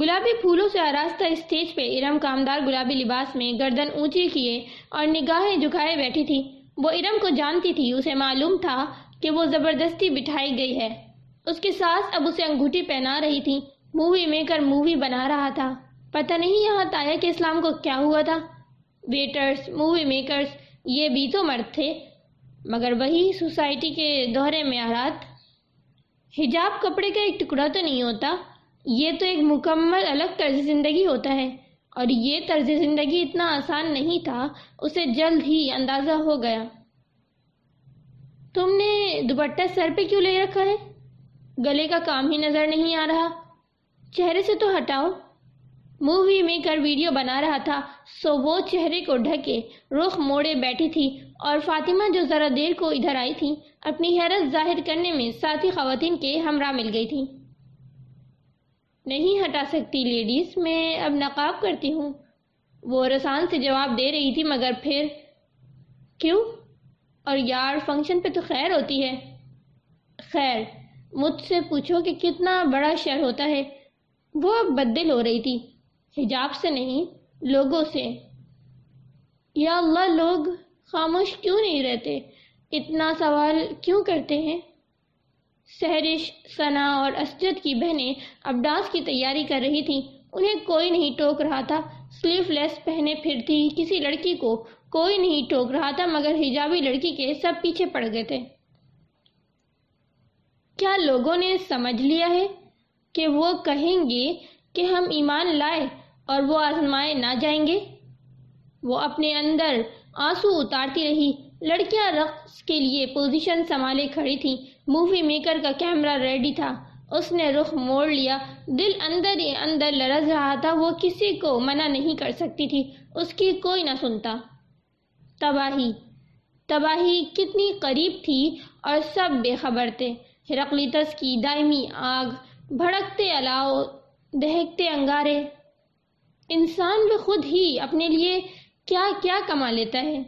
گلابی پھولوں سے آراستہ اسٹیج پہ ارم کامدار گلابی لباس میں گردن اونچی کیے اور نگاہیں جھکائے بیٹھی تھی۔ وہ ارم کو جانتی تھی، اسے معلوم تھا کہ وہ زبردستی بٹھائی گئی ہے۔ اس کی ساس اب اسے انگوٹھی پہنا رہی تھی۔ مووی میکر مووی بنا رہا تھا۔ پتہ نہیں یہاں تایا کہ اسلام کو کیا ہوا تھا۔ ویٹرز، مووی میکرز، یہ بھی تو مرد تھے۔ مگر وہی سوسائٹی کے دورے معیارات حجاب کپڑے کا ایک ٹکڑا تو نہیں ہوتا۔ یہ تو ایک مکمل الگ طرز زندگی ہوتا ہے۔ اور یہ طرز زندگی اتنا آسان نہیں تھا، اسے جلد ہی اندازہ ہو گیا۔ تم نے دوپٹہ سر پہ کیوں لے رکھا ہے؟ گلے کا کام ہی نظر نہیں آ رہا۔ چہرے سے تو ہٹاؤ۔ مووی میکر ویڈیو بنا رہا تھا، سو وہ چہرے کو ڈھکے، رخ موڑے بیٹھی تھی۔ اور فاطمہ جو ذرا دیر کو ادھر آئی تھی، اپنی حیرت ظاہر کرنے میں ساتھی خواتین کے ہمراہ مل گئی تھی۔ نہیں ہٹا سکتی لیڈیز، میں اب نقاب کرتی ہوں۔ وہ رسان سے جواب دے رہی تھی، مگر پھر کیوں؟ اور یار، فنکشن پہ تو خیر ہوتی ہے۔ خیر، مجھ سے پوچھو کہ کتنا بڑا شہر ہوتا ہے۔ وہ اب بدل ہو رہی تھی۔ حجاب سے نہیں، لوگوں سے۔ یا اللہ، لوگ خاموش کیوں نہیں رہتے؟ اتنا سوال کیوں کرتے ہیں؟ سہرش، ثنا اور اسجد کی بہنیں اب ڈانس کی تیاری کر رہی تھیں۔ انہیں کوئی نہیں ٹوک رہا تھا۔ سلیف لیس پہنے پھرتی کسی لڑکی کو کوئی نہیں ٹوک رہا تھا، مگر حجابی لڑکی کے سب پیچھے پڑ گئے تھے۔ کیا لوگوں نے سمجھ لیا ہے کہ وہ کہیں گے کہ ہم ایمان لائے اور وہ آزمائے نہ جائیں گے؟ وہ اپنے اندر آنسو اتارتی رہی۔ لڑکیاں رقص کے لیے پوزیشن سنبھالے کھڑی تھیں۔ مووی میکر کا کیمرہ ریڈی تھا۔ اس نے رخ موڑ لیا۔ دل اندر ہی اندر لرز رہا تھا۔ وہ کسی کو منع نہیں کر سکتی تھی۔ اس کی کوئی نہ سنتا۔ تباہی۔ تباہی کتنی قریب تھی اور سب بے خبر تھے۔ ہرقلیتس کی دائمی آگ۔ بھڑکتے الاؤ۔ دہکتے انگارے۔ انسان بھی خود ہی اپنے لیے کیا کیا کما لیتا ہے۔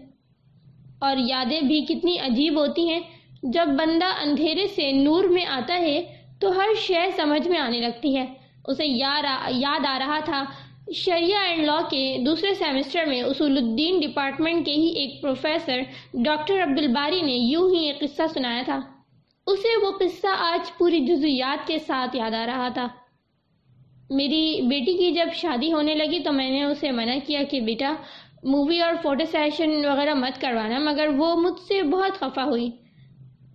اور یادیں بھی کتنی عجیب ہوتی ہیں۔ جب بندہ اندھیرے سے نور میں آتا ہے تو ہر شے سمجھ میں آنے لگتی ہے۔ اسے یاد آ رہا تھا، شریعہ اینڈ لا کے دوسرے سیمسٹر میں اصول الدین ڈپارٹمنٹ کے ہی ایک پروفیسر ڈاکٹر عبدالباری نے یوں ہی ایک قصہ سنایا تھا۔ اسے وہ قصہ آج پوری جزیات کے ساتھ یاد آ رہا تھا۔ میری بیٹی کی جب شادی ہونے لگی تو میں نے اسے منع کیا کہ بیٹا مووی اور فوٹو سیشن وغیرہ مت کروانا، مگر وہ مجھ سے بہت خفا ہوئی۔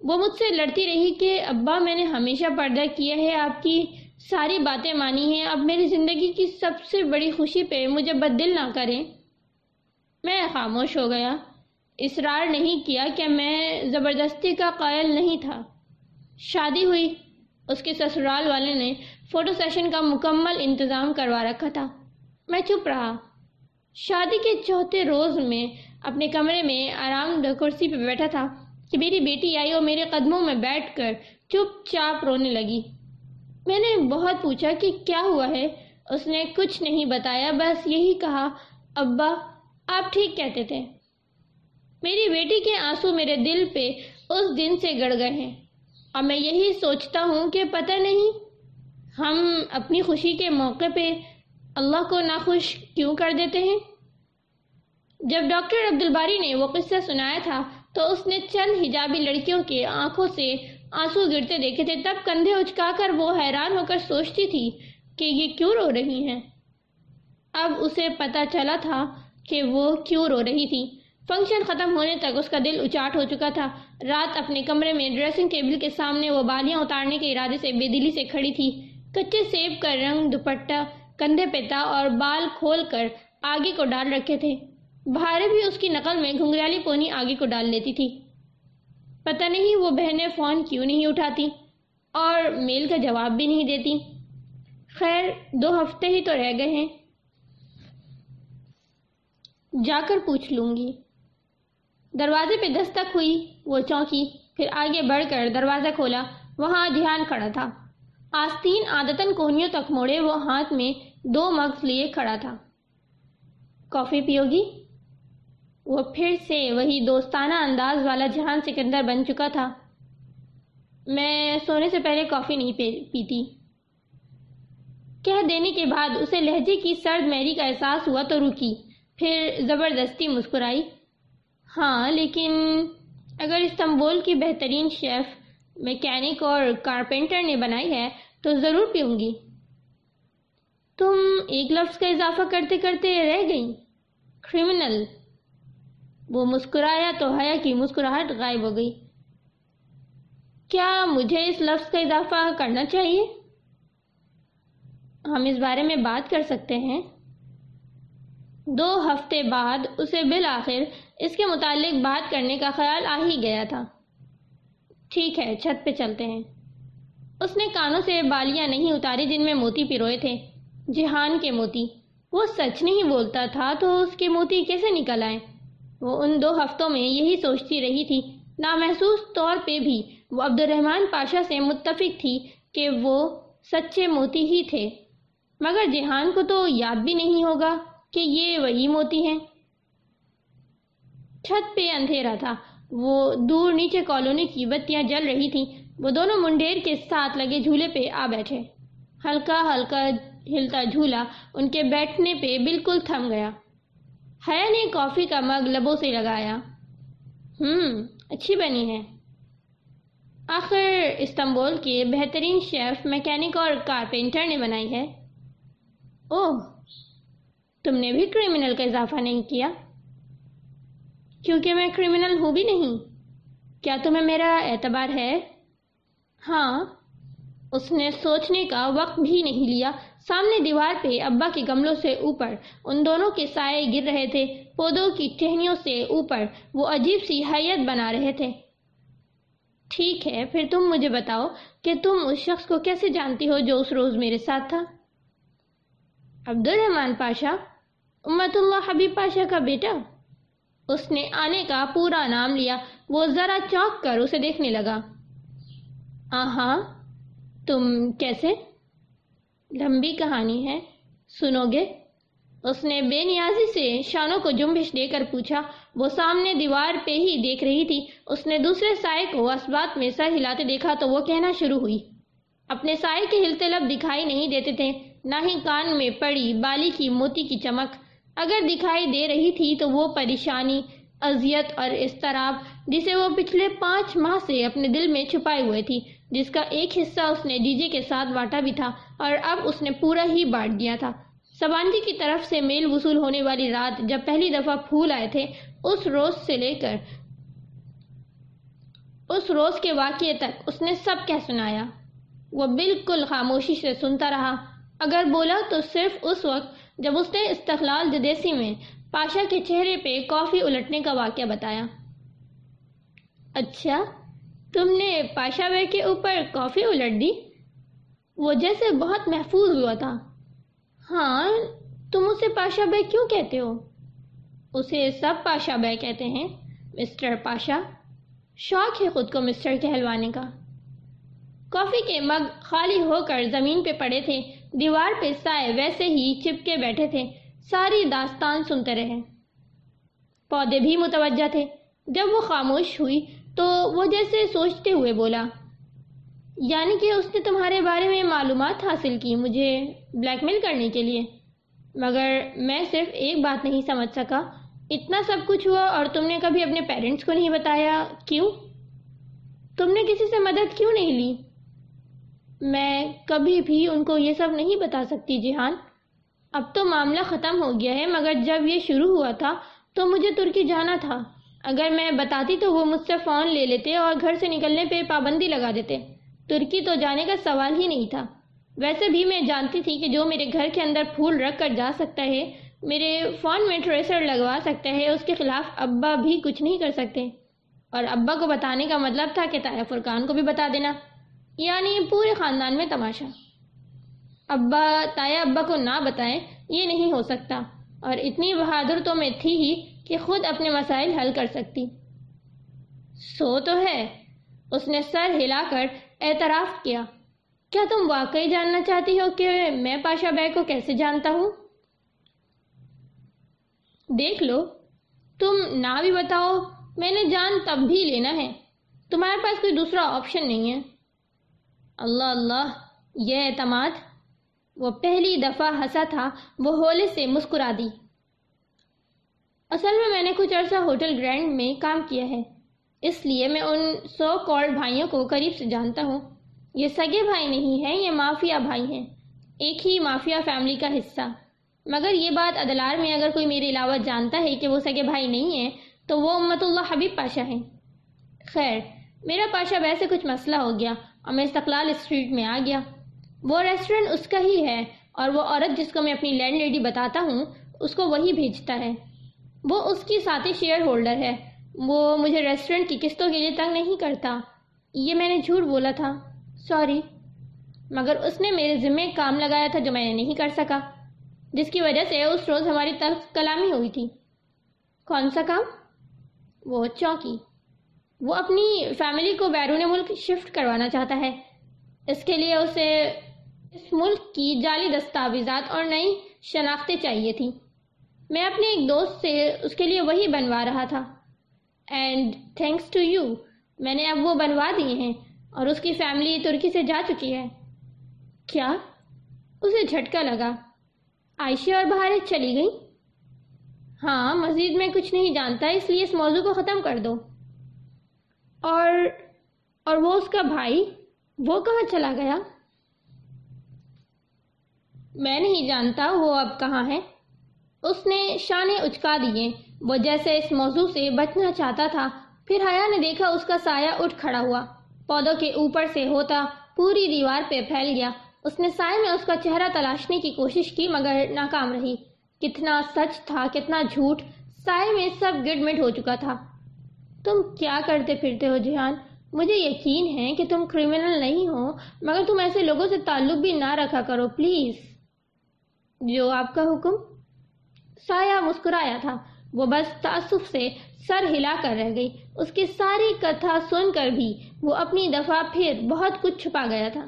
وہ مجھ سے لڑتی رہی کہ ابا میں نے ہمیشہ پردہ کیا ہے، آپ کی ساری باتیں مانی ہیں۔ اب میری زندگی کی سب سے بڑی خوشی پہ مجھے بدل نہ کریں۔ میں خاموش ہو گیا۔ اصرار نہیں کیا کہ میں زبردستی کا قائل نہیں تھا۔ شادی ہوئی۔ اس کے سسرال والے نے فوٹو سیشن کا مکمل انتظام کروا رکھا تھا۔ میں چپ رہا۔ شادی کے چوتھے روز میں اپنے کمرے میں آرام دہ کرسی پہ بیٹھا تھا۔ کہ میری بیٹی آئی اور میرے قدموں میں بیٹھ کر چپ چاپ رونے لگی۔ میں نے بہت پوچھا کہ کیا ہوا ہے؟ اس نے کچھ نہیں بتایا، بس یہی کہا، ابا، آپ ٹھیک کہتے تھے۔ میری بیٹی کے آنسو میرے دل پہ اس دن سے گڑ گئے ہیں۔ اور میں یہی سوچتا ہوں کہ پتہ نہیں، ہم اپنی خوشی کے موقع پہ اللہ کو ناخوش کیوں کر دیتے ہیں؟ جب ڈاکٹر عبدالباری نے وہ قصہ سنایا تھا تو اس نے چند حجابی لڑکیوں کے آنکھوں سے آنسو گرتے دیکھے تھے۔ تب کندھے اچکا کر وہ حیران ہو کر سوچتی تھی کہ یہ کیوں رو رہی ہیں۔ اب اسے پتا چلا تھا کہ وہ کیوں رو رہی تھی۔ فنکشن ختم ہونے تک اس کا دل اچاٹ ہو چکا تھا۔ رات اپنے کمرے میں ڈریسنگ ٹیبل کے سامنے وہ بالیاں اتارنے کے ارادے سے بے دلی سے کھڑی تھی۔ کچے سیب کا رنگ دوپٹہ، کندھے پہ تھا اور بال کھول کر آگے کو ڈال رکھے تھے۔ بھارے بھی اس کی نقل میں گھنگریالی پونی آگے کو ڈال لیتی تھی۔ پتہ نہیں وہ بہنیں فون کیوں نہیں اٹھاتی اور میل کا جواب بھی نہیں دیتی۔ خیر، دو ہفتے ہی تو رہ گئے ہیں۔ جا کر پوچھ لوں گی۔ دروازے پہ دستک ہوئی، وہ چونکی، پھر آگے بڑھ کر دروازہ کھولا۔ وہاں دھیان کھڑا تھا۔ آستین عادتاً کوہنیوں تک موڑے، وہ ہاتھ میں دو مگز لیے کھڑا تھا۔ کافی پیو گی؟ وہ پھر سے وہی دوستانہ انداز والا جہان سکندر بن چکا تھا۔ میں سونے سے پہلے کافی نہیں پیتی۔ کہہ دینے کے بعد اسے لہجے کی سرد میری کا احساس ہوا تو رکی۔ پھر زبردستی مسکرائی۔ ہاں لیکن اگر استنبول کی بہترین شیف، میکینک اور کارپینٹر نے بنائی ہے تو ضرور پیوں گی۔ تم ایک لفظ کا اضافہ کرتے کرتے رہ گئی کرمنل۔ وہ مسکرایا تو حیا کی مسکراہٹ غائب ہو گئی۔ کیا مجھے اس لفظ کا اضافہ کرنا چاہیے؟ ہم اس بارے میں بات کر سکتے ہیں۔ دو ہفتے بعد اسے بالآخر اس کے متعلق بات کرنے کا خیال آ ہی گیا تھا۔ ٹھیک ہے، چھت پہ چلتے ہیں۔ اس نے کانوں سے بالیاں نہیں اتاری جن میں موتی پیروئے تھے۔ جہان کے موتی۔ وہ سچ نہیں بولتا تھا تو اس کے موتی کیسے نکل آئے؟ وہ ان دو ہفتوں میں یہی سوچتی رہی تھی۔ نامحسوس طور پہ بھی وہ عبد الرحمن پاشا سے متفق تھی کہ وہ سچے موتی ہی تھے۔ مگر جہان کو تو یاد بھی نہیں ہوگا کہ یہ وہی موتی ہیں۔ چھت پہ اندھیرا تھا۔ وہ دور نیچے کالونی کی بتیاں جل رہی تھیں۔ وہ دونوں منڈیر کے ساتھ لگے جھولے پہ آ بیٹھے۔ ہلکا ہلکا ہلتا جھولا ان کے بیٹھنے پہ بالکل تھم گیا۔ حیا نے کافی کا مگ لبوں سے لگایا۔ ہم، اچھی بنی ہے۔ آخر استنبول کے بہترین شیف، میکینک اور کارپینٹر نے بنائی ہے۔ اوہ، تم نے بھی کرمنل کا اضافہ نہیں کیا۔ کیونکہ میں کرمنل ہوں بھی نہیں۔ کیا تمہیں میرا اعتبار ہے؟ ہاں اس نے سوچنے کا وقت بھی نہیں لیا۔ سامنے دیوار پہ ابا کے گملوں سے اوپر، ان دونوں کے سائے گر رہے تھے، پودوں کی ٹہنیوں سے اوپر، وہ عجیب سی حیت بنا رہے تھے۔ ٹھیک ہے، پھر تم مجھے بتاؤ کہ تم اس شخص کو کیسے جانتی ہو جو اس روز میرے ساتھ تھا؟ عبد الرحمان پاشا، امت اللہ حبیب پاشا کا بیٹا۔ اس نے آنے کا پورا نام لیا، وہ ذرا چوک کر اسے دیکھنے لگا۔ ہاں تم کیسے؟ لمبی کہانی ہے۔ سنو گے۔ اس نے بے نیازی سے شانوں کو جنبش دے کر پوچھا۔ وہ سامنے دیوار پہ ہی دیکھ رہی تھی۔ اس نے دوسرے سائے کو اسبات میں سر ہلاتے دیکھا تو وہ کہنا شروع ہوئی۔ اپنے سائے کے ہلتے لب دکھائی نہیں دیتے تھے۔ نہ ہی کان میں پڑی بالی کی موتی کی چمک۔ اگر دکھائی دے رہی تھی تو وہ پریشانی، اذیت اور استراب جسے وہ پچھلے پانچ ماہ سے اپنے دل میں چھپائے ہوئے تھی۔ جس کا ایک حصہ اس نے ڈی جے کے ساتھ بانٹا بھی تھا اور اب اس نے پورا ہی بانٹ دیا تھا۔ سبانجی کی طرف سے میل وصول ہونے والی رات جب پہلی دفعہ پھول آئے تھے، اس روز سے لے کر اس روز کے واقعے تک اس نے سب کہہ سنایا۔ وہ بالکل خاموشی سے سنتا رہا۔ اگر بولا تو صرف اس وقت جب اس نے استقلال جدیسی میں پاشا کے چہرے پہ کافی الٹنے کا واقعہ بتایا۔ اچھا۔ تم نے پاشا بے کے اوپر کافی الٹ دی؟ وہ جیسے بہت محفوظ ہوا تھا۔ ہاں تم اسے پاشا بے کیوں کہتے ہو؟ اسے سب پاشا بے کہتے ہیں، مسٹر پاشا۔ شوق ہے خود کو مسٹر کہلوانے کا۔ کافی کے مگ خالی ہو کر زمین پہ پڑے تھے، دیوار پہ سائے ویسے ہی چپکے بیٹھے تھے۔ ساری داستان سنتے رہے۔ پودے بھی متوجہ تھے۔ جب وہ خاموش ہوئی تو وہ جیسے سوچتے ہوئے بولا یعنی کہ اس نے تمہارے بارے میں معلومات حاصل کی مجھے بلیک میل کرنے کے لیے۔ مگر میں صرف ایک بات نہیں سمجھ سکا۔ اتنا سب کچھ ہوا اور تم نے کبھی اپنے پیرنٹس کو نہیں بتایا؟ کیوں؟ تم نے کسی سے مدد کیوں نہیں لی؟ میں کبھی بھی ان کو یہ سب نہیں بتا سکتی جہان اب تو معاملہ ختم ہو گیا ہے، مگر جب یہ شروع ہوا تھا تو مجھے ترکی جانا تھا۔ اگر میں بتاتی تو وہ مجھ سے فون لے لیتے اور گھر سے نکلنے پہ پابندی لگا دیتے۔ ترکی تو جانے کا سوال ہی نہیں تھا۔ ویسے بھی میں جانتی تھی کہ جو میرے گھر کے اندر پھول رکھ کر جا سکتا ہے، میرے فون میں ٹریسر لگوا سکتا ہے، اس کے خلاف ابا بھی کچھ نہیں کر سکتے۔ اور ابا کو بتانے کا مطلب تھا کہ تایا فرقان کو بھی بتا دینا۔ یعنی پورے خاندان میں تماشا۔ ابا، تایا ابا کو نہ بتائیں، یہ نہیں ہو سکتا۔ اور اتنی بہادر تو میں تھی ہی کہ خود اپنے مسائل حل کر سکتی۔ سو تو ہے۔ اس نے سر ہلا کر اعتراف کیا۔ کیا تم واقعی جاننا چاہتی ہو کہ میں پاشا بے کو کیسے جانتا ہوں؟ دیکھ لو، تم نہ بھی بتاؤ، میں نے جان تب بھی لینا ہے۔ تمہارے پاس کوئی دوسرا آپشن نہیں ہے۔ اللہ اللہ، یہ اعتماد۔ وہ پہلی دفعہ ہنسا تھا، وہ ہولے سے مسکرا دی۔ اصل میں میں نے کچھ عرصہ ہوٹل گرینڈ میں کام کیا ہے۔ اس لیے میں ان سو کالڈ بھائیوں کو قریب سے جانتا ہوں۔ یہ سگے بھائی نہیں ہیں، یہ مافیا بھائی ہیں۔ ایک ہی مافیا فیملی کا حصہ۔ مگر یہ بات عدلار میں اگر کوئی میرے علاوہ جانتا ہے کہ وہ سگے بھائی نہیں ہیں، تو وہ امت اللہ حبیب پاشا ہیں۔ خیر، میرا پاشا ویسے کچھ مسئلہ ہو گیا اور میں استقلال اسٹریٹ میں آ گیا۔ وہ ریسٹورنٹ اس کا ہی ہے اور وہ عورت جس کو میں اپنی لینڈ لیڈی بتاتا ہوں، اس کو وہی بھیجتا ہے۔ وہ اس کی ساتھی شیئر ہولڈر ہے۔ وہ مجھے ریسٹورنٹ کی قسطوں کے لیے تنگ نہیں کرتا۔ یہ میں نے جھوٹ بولا تھا۔ سوری۔ مگر اس نے میرے ذمے کام لگایا تھا جو میں نے نہیں کر سکا۔ جس کی وجہ سے اس روز ہماری طرف کلامی ہوئی تھی۔ کون سا کام؟ وہ چوکی وہ اپنی فیملی کو بیرون ملک شفٹ کروانا چاہتا ہے۔ اس کے لیے اسے اس ملک کی جعلی دستاویزات اور نئی شناختیں چاہیے تھی میں اپنے ایک دوست سے اس کے لیے وہی بنوا رہا تھا۔ اینڈ تھینکس ٹو یو میں نے اب وہ بنوا دیے ہیں اور اس کی فیملی ترکی سے جا چکی ہے۔ کیا؟ اسے جھٹکا لگا۔ عائشہ اور بہارت چلی گئی ہاں مزید میں کچھ نہیں جانتا، اس لیے اس موضوع کو ختم کر دو۔ اور اور وہ اس کا بھائی، وہ کہاں چلا گیا؟ میں نہیں جانتا وہ اب کہاں ہے۔ اس نے شانے اچکا دیے۔ وہ جیسے اس موضوع سے بچنا چاہتا تھا، پھر حیا نے دیکھا اس کا سایہ اٹھ کھڑا ہوا۔ پودوں کے اوپر سے ہوتا پوری دیوار پہ پھیل گیا۔ اس نے سائے میں اس کا چہرہ تلاشنے کی کوشش کی، مگر ناکام رہی۔ کتنا سچ تھا، کتنا جھوٹ، سائے میں سب گڈ مٹ ہو چکا تھا۔ تم کیا کرتے پھرتے ہو جہان مجھے یقین ہے کہ تم کرمنل نہیں ہو، مگر تم ایسے لوگوں سے تعلق بھی نہ رکھا کرو پلیز جو آپ کا حکم؟ سایہ مسکرایا تھا۔ وہ بس تعصف سے سر ہلا کر رہ گئی۔ اس کی ساری کتھا سن کر بھی وہ اپنی دفعہ پھر بہت کچھ چھپا گیا تھا۔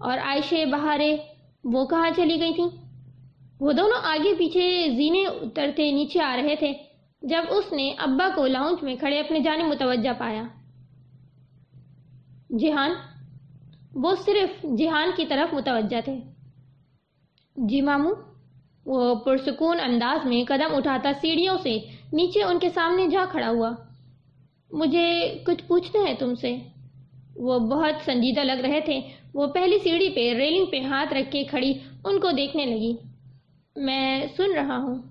اور عائشہ بہارے وہ کہاں چلی گئی تھیں؟ وہ دونوں آگے پیچھے زینے اترتے نیچے آ رہے تھے۔ جب اس نے ابا کو لاؤنج میں کھڑے اپنے جانے متوجہ پایا۔ جہان؟ وہ صرف جہان کی طرف متوجہ تھے۔ جی مامو پرسکون انداز میں قدم اٹھاتا سیڑھیوں سے نیچے ان کے سامنے جا کھڑا ہوا۔ مجھے کچھ پوچھنا ہے تم سے۔ وہ بہت سنجیدہ لگ رہے تھے۔ وہ پہلی سیڑھی پہ ریلنگ پہ ہاتھ رکھ کے کھڑی ان کو دیکھنے لگی۔ میں سن رہا ہوں۔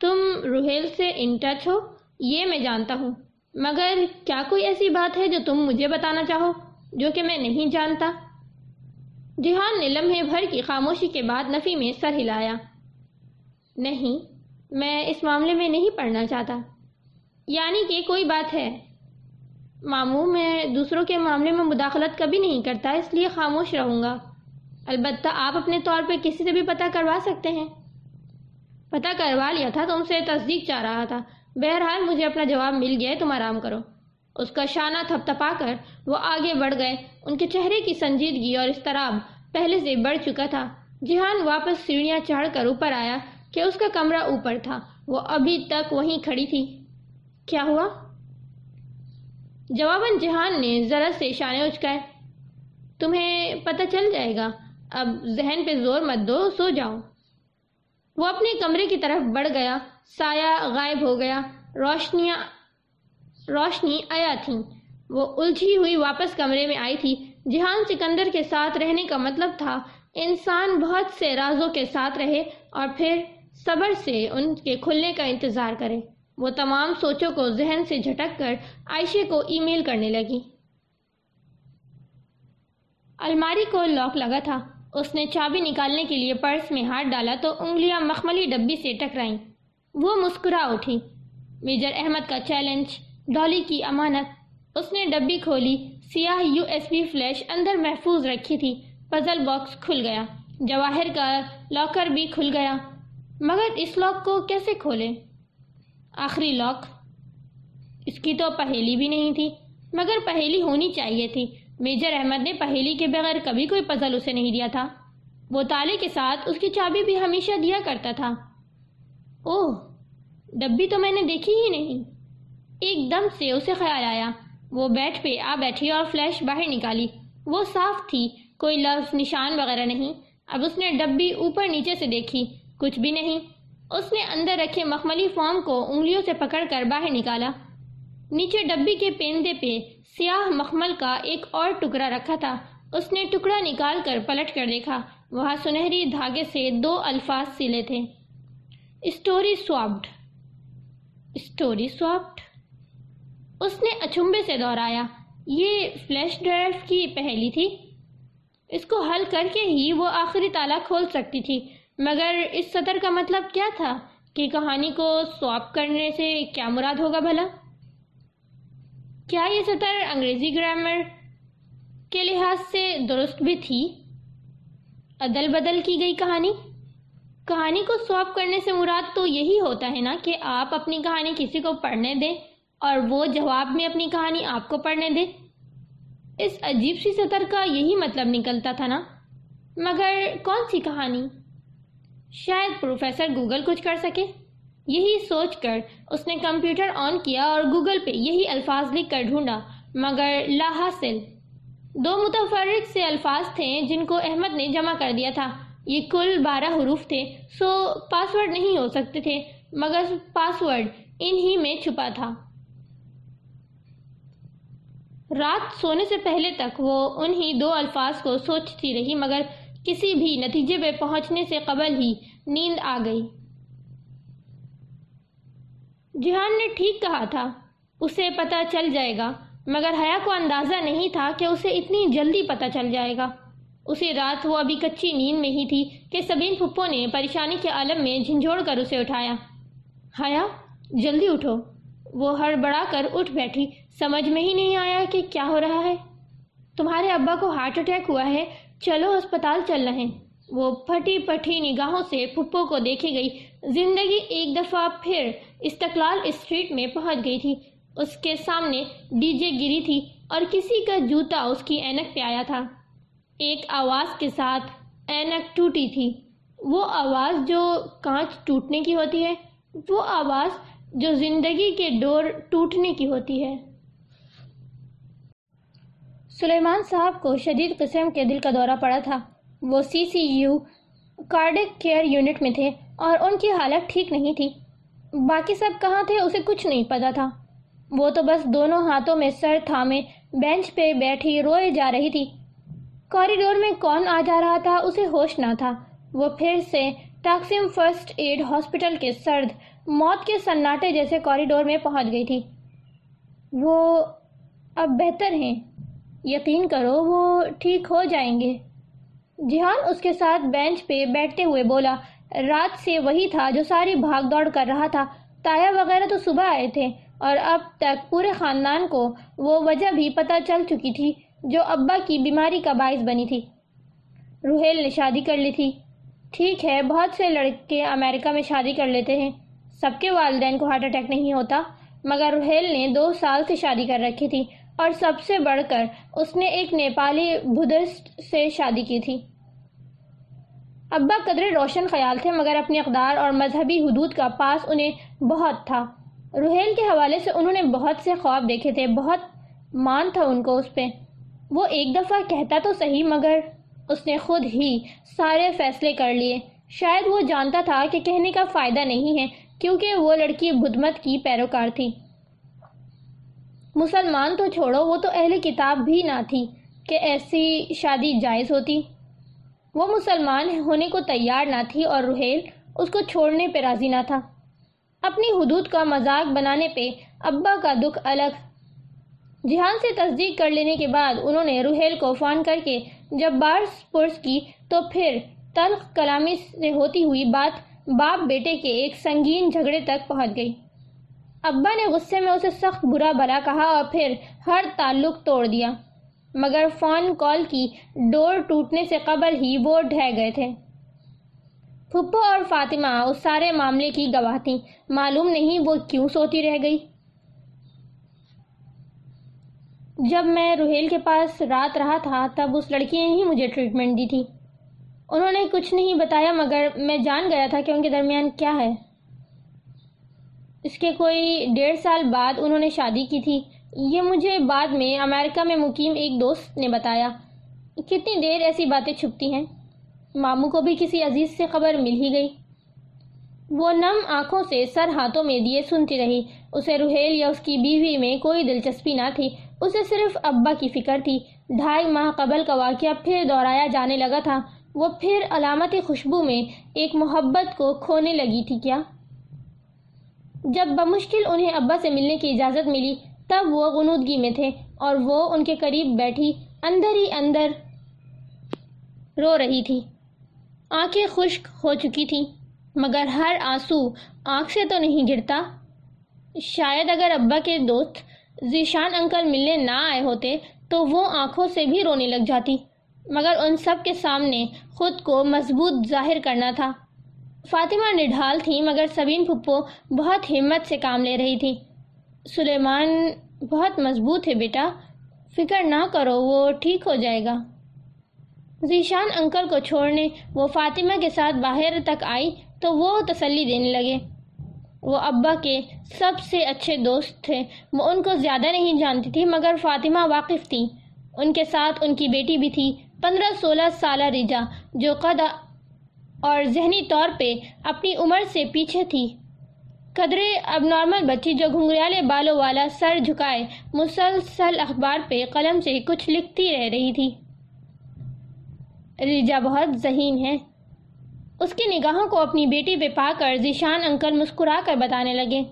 تم روہیل سے ان ٹچ ہو؟ یہ میں جانتا ہوں۔ مگر کیا کوئی ایسی بات ہے جو تم مجھے بتانا چاہو؟ جو کہ میں نہیں جانتا۔ جہان نے لمحے بھر کی خاموشی کے بعد نفی میں سر ہلایا۔ نہیں، میں اس معاملے میں نہیں پڑھنا چاہتا۔ یعنی کہ کوئی بات ہے۔ ماموں میں دوسروں کے معاملے میں مداخلت کبھی نہیں کرتا، اس لیے خاموش رہوں گا۔ البتہ آپ اپنے طور پہ کسی سے بھی پتہ کروا سکتے ہیں۔ پتہ کروا لیا تھا تو ان سے تصدیق چاہ رہا تھا۔ بہرحال مجھے اپنا جواب مل گیا تم آرام کرو۔ اس کا شانہ تھپ تھپا کر وہ آگے بڑھ گئے۔ ان کے چہرے کی سنجیدگی اور استراب پہلے سے بڑھ چکا تھا۔ جہان واپس سیڑھیاں چڑھ کر اوپر آیا کہ اس کا کمرہ اوپر تھا۔ وہ ابھی تک وہیں کھڑی تھی۔ کیا ہوا؟ جواباً جہان نے ذرا سے شانے اچکائے۔ تمہیں پتہ چل جائے گا۔ اب ذہن پہ زور مت دو، سو جاؤ۔ وہ اپنے کمرے کی طرف بڑھ گیا۔ سایہ غائب ہو گیا۔ روشنیاں روشنی آیا تھی۔ وہ الجھی ہوئی واپس کمرے میں آئی تھی۔ جہان سکندر کے ساتھ رہنے کا مطلب تھا، انسان بہت سے رازوں کے ساتھ رہے اور پھر صبر سے ان کے کھلنے کا انتظار کرے۔ وہ تمام سوچوں کو ذہن سے جھٹک کر عائشے کو ای میل کرنے لگی۔ الماری کو لاک لگا تھا۔ اس نے چابی نکالنے کے لیے پرس میں ہاتھ ڈالا تو انگلیاں مخملی ڈبی سے ٹکرائیں۔ وہ مسکرا اٹھی۔ میجر احمد کا چیلنج ڈالی کی امانت۔ اس نے ڈبی کھولی۔ سیاہ یو ایس بی فلیش اندر محفوظ رکھی تھی۔ پزل باکس کھل گیا۔ جواہر کا لاکر بھی کھل گیا۔ مگر اس لاک کو کیسے کھولے؟ آخری لاک۔ اس کی تو پہیلی بھی نہیں تھی، مگر پہیلی ہونی چاہیے تھی۔ میجر احمد نے پہیلی کے بغیر کبھی کوئی پزل اسے نہیں دیا تھا۔ وہ تالے کے ساتھ اس کی چابی بھی ہمیشہ دیا کرتا تھا۔ اوہ، ڈبی تو میں نے دیکھی ہی نہیں۔ ایک دم سے اسے خیال آیا۔ وہ بیٹھ پہ آ بیٹھی اور فلیش باہر نکالی۔ وہ صاف تھی، کوئی لفظ، نشان وغیرہ نہیں۔ اب اس نے ڈبی اوپر نیچے سے دیکھی، کچھ بھی نہیں۔ اس نے اندر رکھے مخملی فارم کو انگلیوں سے پکڑ کر باہر نکالا۔ نیچے ڈبی کے پیندے پہ سیاہ مخمل کا ایک اور ٹکڑا رکھا تھا۔ اس نے ٹکڑا نکال کر پلٹ کر دیکھا۔ وہاں سنہری دھاگے سے دو الفاظ سلے تھے۔ Story swapped. Story swapped. اس نے اچھمبے سے دہرایا یہ فلیش ڈرائیو کی پہلی تھی۔ اس کو حل کر کے ہی وہ آخری تالا کھول سکتی تھی۔ مگر اس سطر کا مطلب کیا تھا کہ کہانی کو سواپ کرنے سے کیا مراد ہوگا بھلا؟ کیا یہ سطر انگریزی گرامر کے لحاظ سے درست بھی تھی؟ عدل بدل کی گئی کہانی؟ کہانی کو سواپ کرنے سے مراد تو یہی ہوتا ہے نا کہ آپ اپنی کہانی کسی کو پڑھنے دیں۔ اور وہ جواب میں اپنی کہانی آپ کو پڑھنے دے۔ اس عجیب سی سطر کا یہی مطلب نکلتا تھا نا۔ مگر کون سی کہانی؟ شاید پروفیسر گوگل کچھ کر سکے۔ یہی سوچ کر اس نے کمپیوٹر آن کیا اور گوگل پہ یہی الفاظ لکھ کر ڈھونڈا، مگر لا حاصل۔ دو متفرق سے الفاظ تھے جن کو احمد نے جمع کر دیا تھا۔ یہ کل بارہ حروف تھے، سو پاسورڈ نہیں ہو سکتے تھے، مگر پاسورڈ انہی میں چھپا تھا۔ رات سونے سے پہلے تک وہ انہی دو الفاظ کو سوچتی رہی، مگر کسی بھی نتیجے پہ پہنچنے سے قبل ہی نیند آ گئی۔ جہان نے ٹھیک کہا تھا، اسے پتا چل جائے گا، مگر حیا کو اندازہ نہیں تھا کہ اسے اتنی جلدی پتا چل جائے گا۔ اسی رات وہ ابھی کچی نیند میں ہی تھی کہ سبین پھپو نے پریشانی کے عالم میں جھنجھوڑ کر اسے اٹھایا۔ حیا، جلدی اٹھو۔ وہ ہڑ بڑا کر اٹھ بیٹھی۔ سمجھ میں ہی نہیں آیا کہ کیا ہو رہا ہے۔ تمہارے ابا کو ہارٹ اٹیک ہوا ہے۔ چلو ہسپتال چل رہے وہ پھٹی پٹھی نگاہوں سے پھپھو کو دیکھی گئی۔ زندگی ایک دفعہ پھر استقلال اسٹریٹ میں پہنچ گئی تھی۔ اس کے سامنے ڈی جے گری تھی اور کسی کا جوتا اس کی اینک پہ آیا تھا۔ ایک آواز کے ساتھ اینک ٹوٹی تھی۔ وہ آواز جو کانچ ٹوٹنے کی ہوتی ہے، وہ آواز جو زندگی کے ڈور ٹوٹنے کی ہوتی ہے۔ سلیمان صاحب کو شدید قسم کے دل کا دورہ پڑا تھا۔ وہ C C U cardiac care unit میں تھے اور ان کی حالت ٹھیک نہیں تھی۔ باقی سب کہاں تھے اسے کچھ نہیں پتا تھا۔ وہ تو بس دونوں ہاتھوں میں سر تھامے بینچ پہ بیٹھی روئے جا رہی تھی۔ کوریڈور میں کون آ جا رہا تھا اسے ہوش نہ تھا۔ وہ پھر سے ٹاکسیم فرسٹ ایڈ ہاسپٹل کے سرد موت کے سناٹے جیسے کوریڈور میں پہنچ گئی تھی۔ وہ اب بہتر ہیں۔ یقین کرو، وہ ٹھیک ہو جائیں گے۔ جہان اس کے ساتھ بینچ پہ بیٹھتے ہوئے بولا، رات سے وہی تھا جو ساری بھاگ دوڑ کر رہا تھا۔ تایا وغیرہ تو صبح آئے تھے اور اب تک پورے خاندان کو وہ وجہ بھی پتہ چل چکی تھی جو ابا کی بیماری کا باعث بنی تھی۔ روحیل نے شادی کر لی تھی۔ ٹھیک ہے، بہت سے لڑکے امریکہ میں شادی کر لیتے ہیں۔ سب کے والدین کو ہارٹ اٹیک نہیں ہوتا، مگر روہیل نے دو سال سے شادی کر رکھی تھی اور سب سے بڑھ کر اس نے ایک نیپالی بدھسٹ سے شادی کی تھی۔ ابا قدرے روشن خیال تھے، مگر اپنی اقدار اور مذہبی حدود کا پاس انہیں بہت تھا۔ روہیل کے حوالے سے انہوں نے بہت سے خواب دیکھے تھے، بہت مان تھا ان کو اس پہ۔ وہ ایک دفعہ کہتا تو صحیح، مگر اس نے خود ہی سارے فیصلے کر لیے۔ شاید وہ جانتا تھا کہ کہنے کا فائدہ نہیں ہے کیونکہ وہ لڑکی بدمت کی پیروکار تھی۔ مسلمان تو چھوڑو، وہ تو اہل کتاب بھی نہ تھی کہ ایسی شادی جائز ہوتی۔ وہ مسلمان ہونے کو تیار نہ تھی اور روحیل اس کو چھوڑنے پہ راضی نہ تھا۔ اپنی حدود کا مذاق بنانے پہ ابا کا دکھ الگ۔ جہان سے تصدیق کر لینے کے بعد انہوں نے روحیل کو فون کر کے جب بار پرس کی تو پھر تلخ کلامی سے ہوتی ہوئی بات باپ بیٹے کے ایک سنگین جھگڑے تک پہنچ گئی۔ ابا نے غصے میں اسے سخت برا بلا کہا اور پھر ہر تعلق توڑ دیا۔ مگر فون کال کی ڈور ٹوٹنے سے قبل ہی وہ ڈھہ گئے تھے۔ پھپھو اور فاطمہ اس سارے معاملے کی گواہ تھیں۔ معلوم نہیں وہ کیوں سوتی رہ گئی۔ جب میں روہیل کے پاس رات رہا تھا تب اس لڑکی نے ہی مجھے ٹریٹمنٹ دی تھی۔ انہوں نے کچھ نہیں بتایا، مگر میں جان گیا تھا کہ ان کے درمیان کیا ہے۔ اس کے کوئی ڈیڑھ سال بعد انہوں نے شادی کی تھی۔ یہ مجھے بعد میں امریکہ میں مقیم ایک دوست نے بتایا۔ کتنی دیر ایسی باتیں چھپتی ہیں؟ ماموں کو بھی کسی عزیز سے خبر مل ہی گئی۔ وہ نم آنکھوں سے سر ہاتھوں میں دیے سنتی رہی۔ اسے روحیل یا اس کی بیوی میں کوئی دلچسپی نہ تھی۔ اسے صرف ابا کی فکر تھی۔ ڈھائی ماہ قبل کا واقعہ پھر دہرایا جانے لگا تھا۔ وہ پھر علامت خوشبو میں ایک محبت کو کھونے لگی تھی کیا؟ جب بمشکل انہیں ابا سے ملنے کی اجازت ملی، تب وہ غنودگی میں تھے اور وہ ان کے قریب بیٹھی، اندر ہی اندر رو رہی تھی۔ آنکھیں خشک ہو چکی تھی مگر ہر آنسو آنکھ سے تو نہیں گرتا۔ شاید اگر ابا کے دوست ذیشان انکل ملنے نہ آئے ہوتے تو وہ آنکھوں سے بھی رونے لگ جاتی۔ مگر ان سب کے سامنے خود کو مضبوط ظاہر کرنا تھا۔ فاطمہ نڈھال تھی، مگر سبین پھپھو بہت ہمت سے کام لے رہی تھی۔ سلیمان بہت مضبوط ہے بیٹا، فکر نہ کرو، وہ ٹھیک ہو جائے گا۔ ذیشان انکل کو چھوڑنے وہ فاطمہ کے ساتھ باہر تک آئی تو وہ تسلی دینے لگے۔ وہ ابا کے سب سے اچھے دوست تھے، وہ ان کو زیادہ نہیں جانتی تھی، مگر فاطمہ واقف تھی۔ ان کے ساتھ ان کی بیٹی بھی تھی۔ پندرہ سولہ سالہ ریجا جو قد اور ذہنی طور پہ اپنی عمر سے پیچھے تھی۔ قدرے اب نارمل بچی جو گھنگریالے بالوں والا سر جھکائے مسلسل اخبار پہ قلم سے کچھ لکھتی رہ رہی تھی۔ ریجا بہت ذہین ہے۔ اس کی نگاہوں کو اپنی بیٹی پہ پا کر ذیشان انکل مسکرا کر بتانے لگے۔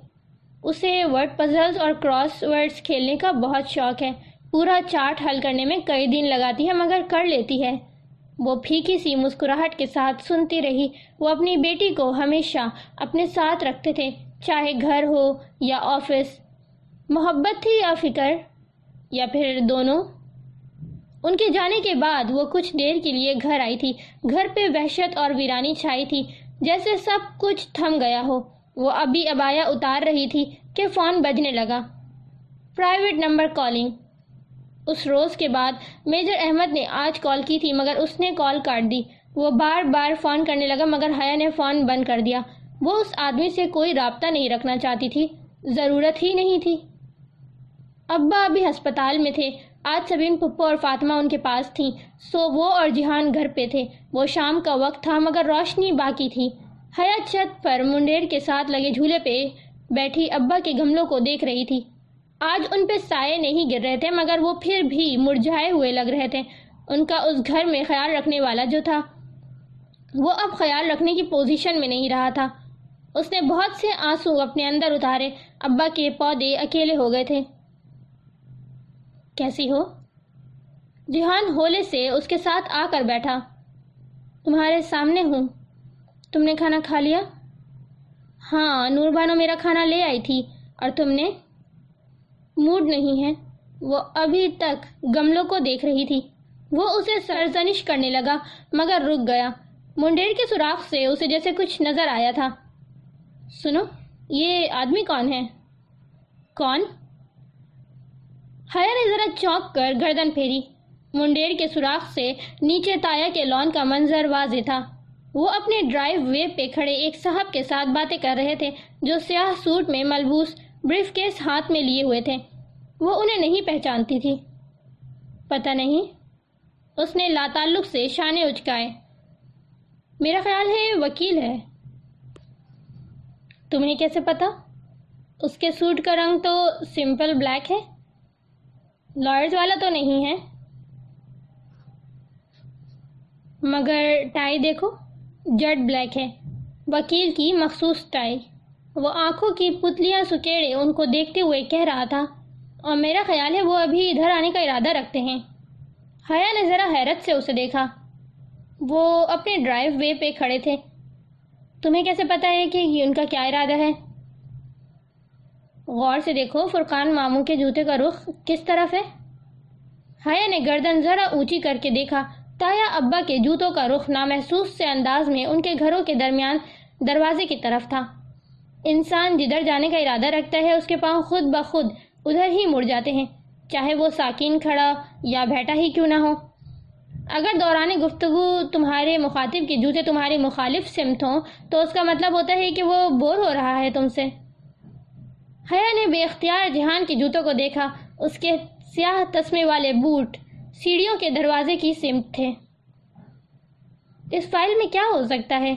اسے ورڈ پزلز اور کراس ورڈز کھیلنے کا بہت شوق ہے۔ پورا چارٹ حل کرنے میں کئی دن لگاتی ہے، مگر کر لیتی ہے۔ وہ پھیکی سی مسکراہٹ کے ساتھ سنتی رہی۔ وہ اپنی بیٹی کو ہمیشہ اپنے ساتھ رکھتے تھے، چاہے گھر ہو یا آفس۔ محبت تھی یا فکر، یا پھر دونوں؟ ان کے جانے کے بعد وہ کچھ دیر کے لیے گھر آئی تھی۔ گھر پہ وحشت اور ویرانی چھائی تھی، جیسے سب کچھ تھم گیا ہو۔ وہ ابھی ابایا اتار رہی تھی کہ فون بجنے لگا۔ Private number calling. اس روز کے بعد میجر احمد نے آج کال کی تھی، مگر اس نے کال کاٹ دی۔ وہ بار بار فون کرنے لگا، مگر حیا نے فون بند کر دیا۔ وہ اس آدمی سے کوئی رابطہ نہیں رکھنا چاہتی تھی، ضرورت ہی نہیں تھی۔ ابا ابھی ہسپتال میں تھے۔ آج سبین، پپو اور فاطمہ ان کے پاس تھیں۔ سو وہ اور جہان گھر پہ تھے۔ وہ شام کا وقت تھا، مگر روشنی باقی تھی۔ حیا چھت پر منڈیر کے ساتھ لگے جھولے پہ بیٹھی ابا کے گملوں کو دیکھ رہی تھی۔ آج ان پہ سائے نہیں گر رہے تھے، مگر وہ پھر بھی مرجھائے ہوئے لگ رہے تھے۔ ان کا اس گھر میں خیال رکھنے والا جو تھا، وہ اب خیال رکھنے کی پوزیشن میں نہیں رہا تھا۔ اس نے بہت سے آنسو اپنے اندر اتارے۔ ابا کے پودے اکیلے ہو گئے تھے۔ کیسی ہو؟ جہان ہولے سے اس کے ساتھ آ کر بیٹھا۔ تمہارے سامنے ہوں۔ تم نے کھانا کھا لیا؟ ہاں نور بانو میرا کھانا لے آئی تھی اور تم نے موڈ نہیں ہے۔ وہ ابھی تک گملوں کو دیکھ رہی تھی۔ وہ اسے سرزنش کرنے لگا، مگر رک گیا۔ منڈیر کے سوراخ سے اسے جیسے کچھ نظر آیا تھا۔ سنو، یہ آدمی کون ہے؟ کون؟ حیا نے ذرا چوک کر گردن پھیری۔ منڈیر کے سوراخ سے نیچے تایا کے لون کا منظر واضح تھا۔ وہ اپنے ڈرائیو وے پہ کھڑے ایک صاحب کے ساتھ باتیں کر رہے تھے جو سیاہ سوٹ میں ملبوس بریف کیس ہاتھ میں لیے ہوئے تھے۔ وہ انہیں نہیں پہچانتی تھی۔ پتہ نہیں، اس نے لا تعلق سے شانے اچکائے۔ میرا خیال ہے وکیل ہے۔ تمہیں کیسے پتا اس کے سوٹ کا رنگ تو سمپل بلیک ہے۔ لائرز والا تو نہیں ہے۔ مگر ٹائی دیکھو جٹ بلیک ہے۔ وکیل کی مخصوص ٹائی۔ وہ آنکھوں کی پتلیاں سکیڑے ان کو دیکھتے ہوئے کہہ رہا تھا، اور میرا خیال ہے وہ ابھی ادھر آنے کا ارادہ رکھتے ہیں۔ حیا نے ذرا حیرت سے اسے دیکھا۔ وہ اپنے ڈرائیو وے پہ کھڑے تھے۔ تمہیں کیسے پتا ہے کہ ان کا کیا ارادہ ہے؟ غور سے دیکھو، فرقان ماموں کے جوتے کا رخ کس طرف ہے؟ حیا نے گردن ذرا اونچی کر کے دیکھا۔ تایا ابا کے جوتوں کا رخ نامحسوس سے انداز میں ان کے گھروں کے درمیان دروازے کی طرف تھا۔ انسان جدھر جانے کا ارادہ رکھتا ہے، اس کے پاؤں خود بخود ادھر ہی مڑ جاتے ہیں۔ چاہے وہ ساکین کھڑا یا بیٹھا ہی کیوں نہ ہو۔ اگر دوران گفتگو تمہارے مخاطب کے جوتے تمہارے مخالف سمت ہوں، تو اس کا مطلب ہوتا ہے کہ وہ بور ہو رہا ہے تم سے۔ حیا نے بے اختیار جہان کے جوتوں کو دیکھا۔ اس کے سیاہ تسمے والے بوٹ سیڑھیوں کے دروازے کی سمت تھے۔ اس فائل میں کیا ہو سکتا ہے؟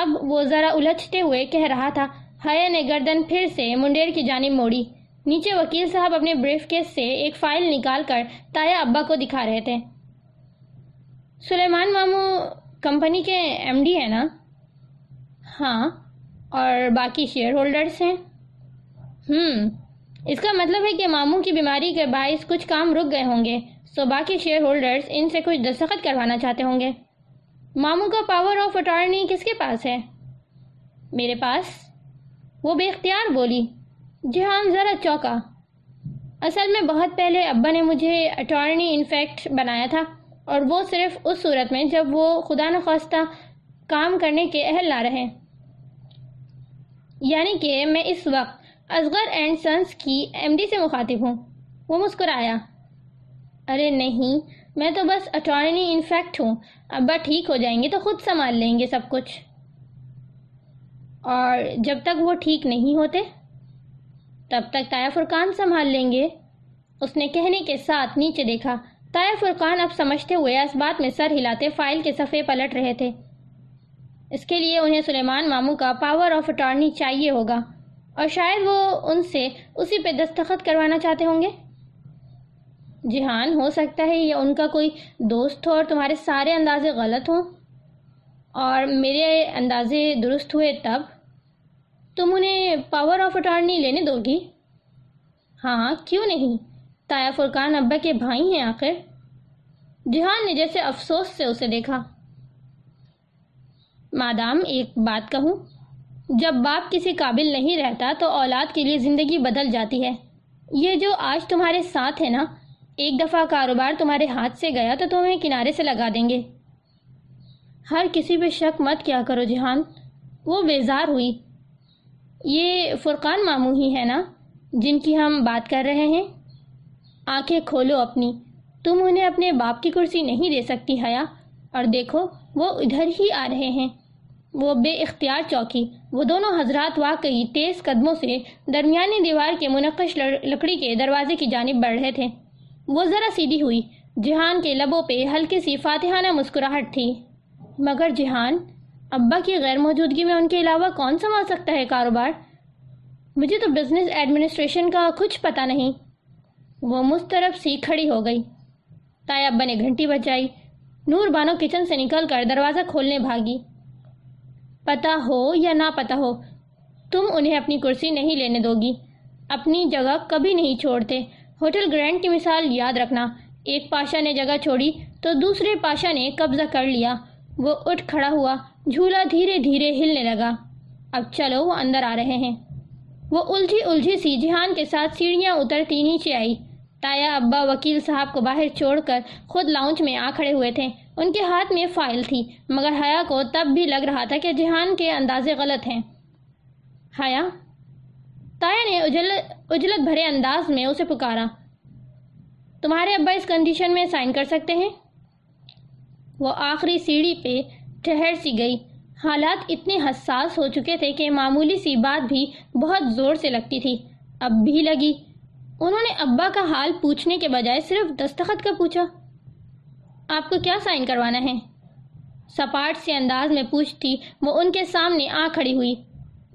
اب وہ ذرا الجھتے ہوئے کہہ رہا تھا حیا نے گردن پھر سے منڈیر کی جانب موڑی۔ نیچے وکیل صاحب اپنے بریف کیس سے ایک فائل نکال کر تایا ابا کو دکھا رہے تھے۔ سلیمان مامو کمپنی کے ایم ڈی ہے نا؟ ہاں اور باقی شیئر ہولڈرز ہیں۔ ہم اس کا مطلب ہے کہ ماموں کی بیماری کے باعث کچھ کام رک گئے ہوں گے، سو باقی شیئر ہولڈرز ان سے کچھ دستخط کروانا چاہتے ہوں گے۔ ماموں کا پاور آف اٹارنی کس کے پاس ہے؟ میرے پاس؟ وہ بے اختیار بولی جہان ذرا چوکا۔ اصل میں بہت پہلے ابا نے مجھے اٹارنی انفیکٹ بنایا تھا، اور وہ صرف اس صورت میں جب وہ خدا نخواستہ کام کرنے کے اہل نہ رہے۔ یعنی کہ میں اس وقت ازغر اینڈ سنس کی ایم ڈی سے مخاطب ہوں۔ وہ مسکرایا۔ ارے نہیں میں تو بس اٹارنی انفیکٹ ہوں۔ ابا ٹھیک ہو جائیں گے تو خود سنبھال لیں گے سب کچھ۔ اور جب تک وہ ٹھیک نہیں ہوتے، تب تک تایا فرقان سنبھال لیں گے۔ اس نے کہنے کے ساتھ نیچے دیکھا۔ تایا فرقان اب سمجھتے ہوئے اس بات میں سر ہلاتے فائل کے صفحے پلٹ رہے تھے۔ اس کے لیے انہیں سلیمان ماموں کا پاور آف اٹارنی چاہیے ہوگا۔ اور شاید وہ ان سے اسی پہ دستخط کروانا چاہتے ہوں گے۔ جہان ہو سکتا ہے، یا ان کا کوئی دوست ہو اور تمہارے سارے اندازے غلط ہوں۔ اور میرے اندازے درست ہوئے تب تم انہیں پاور آف اٹارنی لینے دو گی ہاں کیوں نہیں؟ تایا فرقان ابا کے بھائی ہیں آخر۔ جہان نے جیسے افسوس سے اسے دیکھا۔ مادام، ایک بات کہوں، جب باپ کسی قابل نہیں رہتا تو اولاد کے لیے زندگی بدل جاتی ہے۔ یہ جو آج تمہارے ساتھ ہے نا ایک دفعہ کاروبار تمہارے ہاتھ سے گیا تو تمہیں کنارے سے لگا دیں گے۔ ہر کسی پہ شک مت کیا کرو جہان، وہ بیزار ہوئی۔ یہ فرقان ماموں ہی ہے نا، جن کی ہم بات کر رہے ہیں؟ آنکھیں کھولو اپنی۔ تم انہیں اپنے باپ کی کرسی نہیں دے سکتی حیا۔ اور دیکھو، وہ ادھر ہی آ رہے ہیں۔ وہ بے اختیار چوکی۔ وہ دونوں حضرات واقعی تیز قدموں سے درمیانی دیوار کے منقش لکڑی کے دروازے کی جانب بڑھ رہے تھے۔ وہ ذرا سیدھی ہوئی۔ جہان کے لبوں پہ ہلکی سی فاتحانہ مسکراہٹ تھی۔ مگر جہان، ابا کی غیر موجودگی میں ان کے علاوہ کون سنبھال سکتا ہے کاروبار؟ مجھے تو بزنس ایڈمنسٹریشن کا کچھ پتا نہیں۔ وہ مسترف سی کھڑی ہو گئی۔ تایا ابا نے گھنٹی بچائی نور بانو کچن سے نکل کر دروازہ کھولنے بھاگی۔ پتا ہو یا نہ پتا ہو، تم انہیں اپنی کرسی نہیں لینے دو گی اپنی جگہ کبھی نہیں چھوڑتے۔ ہوٹل گرینڈ کی مثال یاد رکھنا۔ ایک پاشا نے جگہ چھوڑی تو دوسرے پاشا نے قبضہ کر لیا۔ وہ اٹھ کھڑا ہوا، جھولا دھیرے دھیرے ہلنے لگا۔ اب چلو، وہ اندر آ رہے ہیں۔ وہ الجھی الجھی سی جہان کے ساتھ سیڑھیاں اترتی نیچے آئی۔ تایا ابا وکیل صاحب کو باہر چھوڑ کر خود لاؤنچ میں آ کھڑے ہوئے تھے۔ ان کے ہاتھ میں فائل تھی، مگر حیا کو تب بھی لگ رہا تھا کہ جہان کے اندازے غلط ہیں۔ حیا تایا نے اجلت بھرے انداز میں اسے پکارا۔ تمہارے ابا اس کنڈیشن میں سائن کر سکتے ہیں؟ وہ آخری سیڑھی پہ ٹھہر سی گئی۔ حالات اتنے حساس ہو چکے تھے کہ معمولی سی بات بھی بہت زور سے لگتی تھی۔ اب بھی لگی۔ انہوں نے ابا کا حال پوچھنے کے بجائے صرف دستخط کا پوچھا۔ آپ کو کیا سائن کروانا ہے؟ سپاٹ سے انداز میں پوچھتی وہ ان کے سامنے آ کھڑی ہوئی۔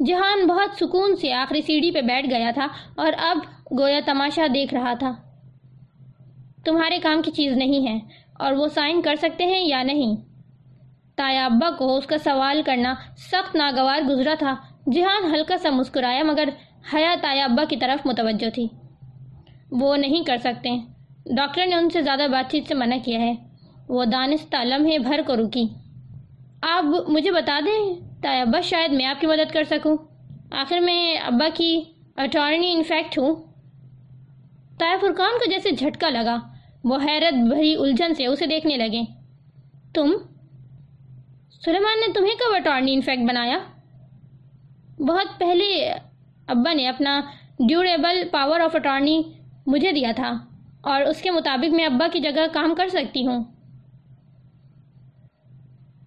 جہان بہت سکون سے آخری سیڑھی پہ بیٹھ گیا تھا اور اب گویا تماشا دیکھ رہا تھا۔ تمہارے کام کی چیز نہیں ہے اور وہ سائن کر سکتے ہیں یا نہیں؟ تایا ابا کو اس کا سوال کرنا سخت ناگوار گزرا تھا۔ جہان ہلکا سا مسکرایا مگر حیا تایا ابا کی طرف متوجہ تھی۔ وہ نہیں کر سکتے۔ ڈاکٹر نے ان سے زیادہ بات چیت سے منع کیا ہے۔ وہ دانستہ لمحے بھر کو رکی۔ آپ مجھے بتا دیں؟ تایا ابا شاید میں آپ کی مدد کر سکوں۔ آخر میں ابا کی اٹارنی انفیکٹ ہوں۔ تایا فرقان کو جیسے جھٹکا لگا۔ وہ حیرت بھری الجھن سے اسے دیکھنے لگے۔ تم؟ سلیمان نے تمہیں کب اٹارنی انفیکٹ بنایا؟ بہت پہلے ابا نے اپنا ڈیوریبل پاور آف اٹارنی مجھے دیا تھا اور اس کے مطابق میں ابا کی جگہ کام کر سکتی ہوں۔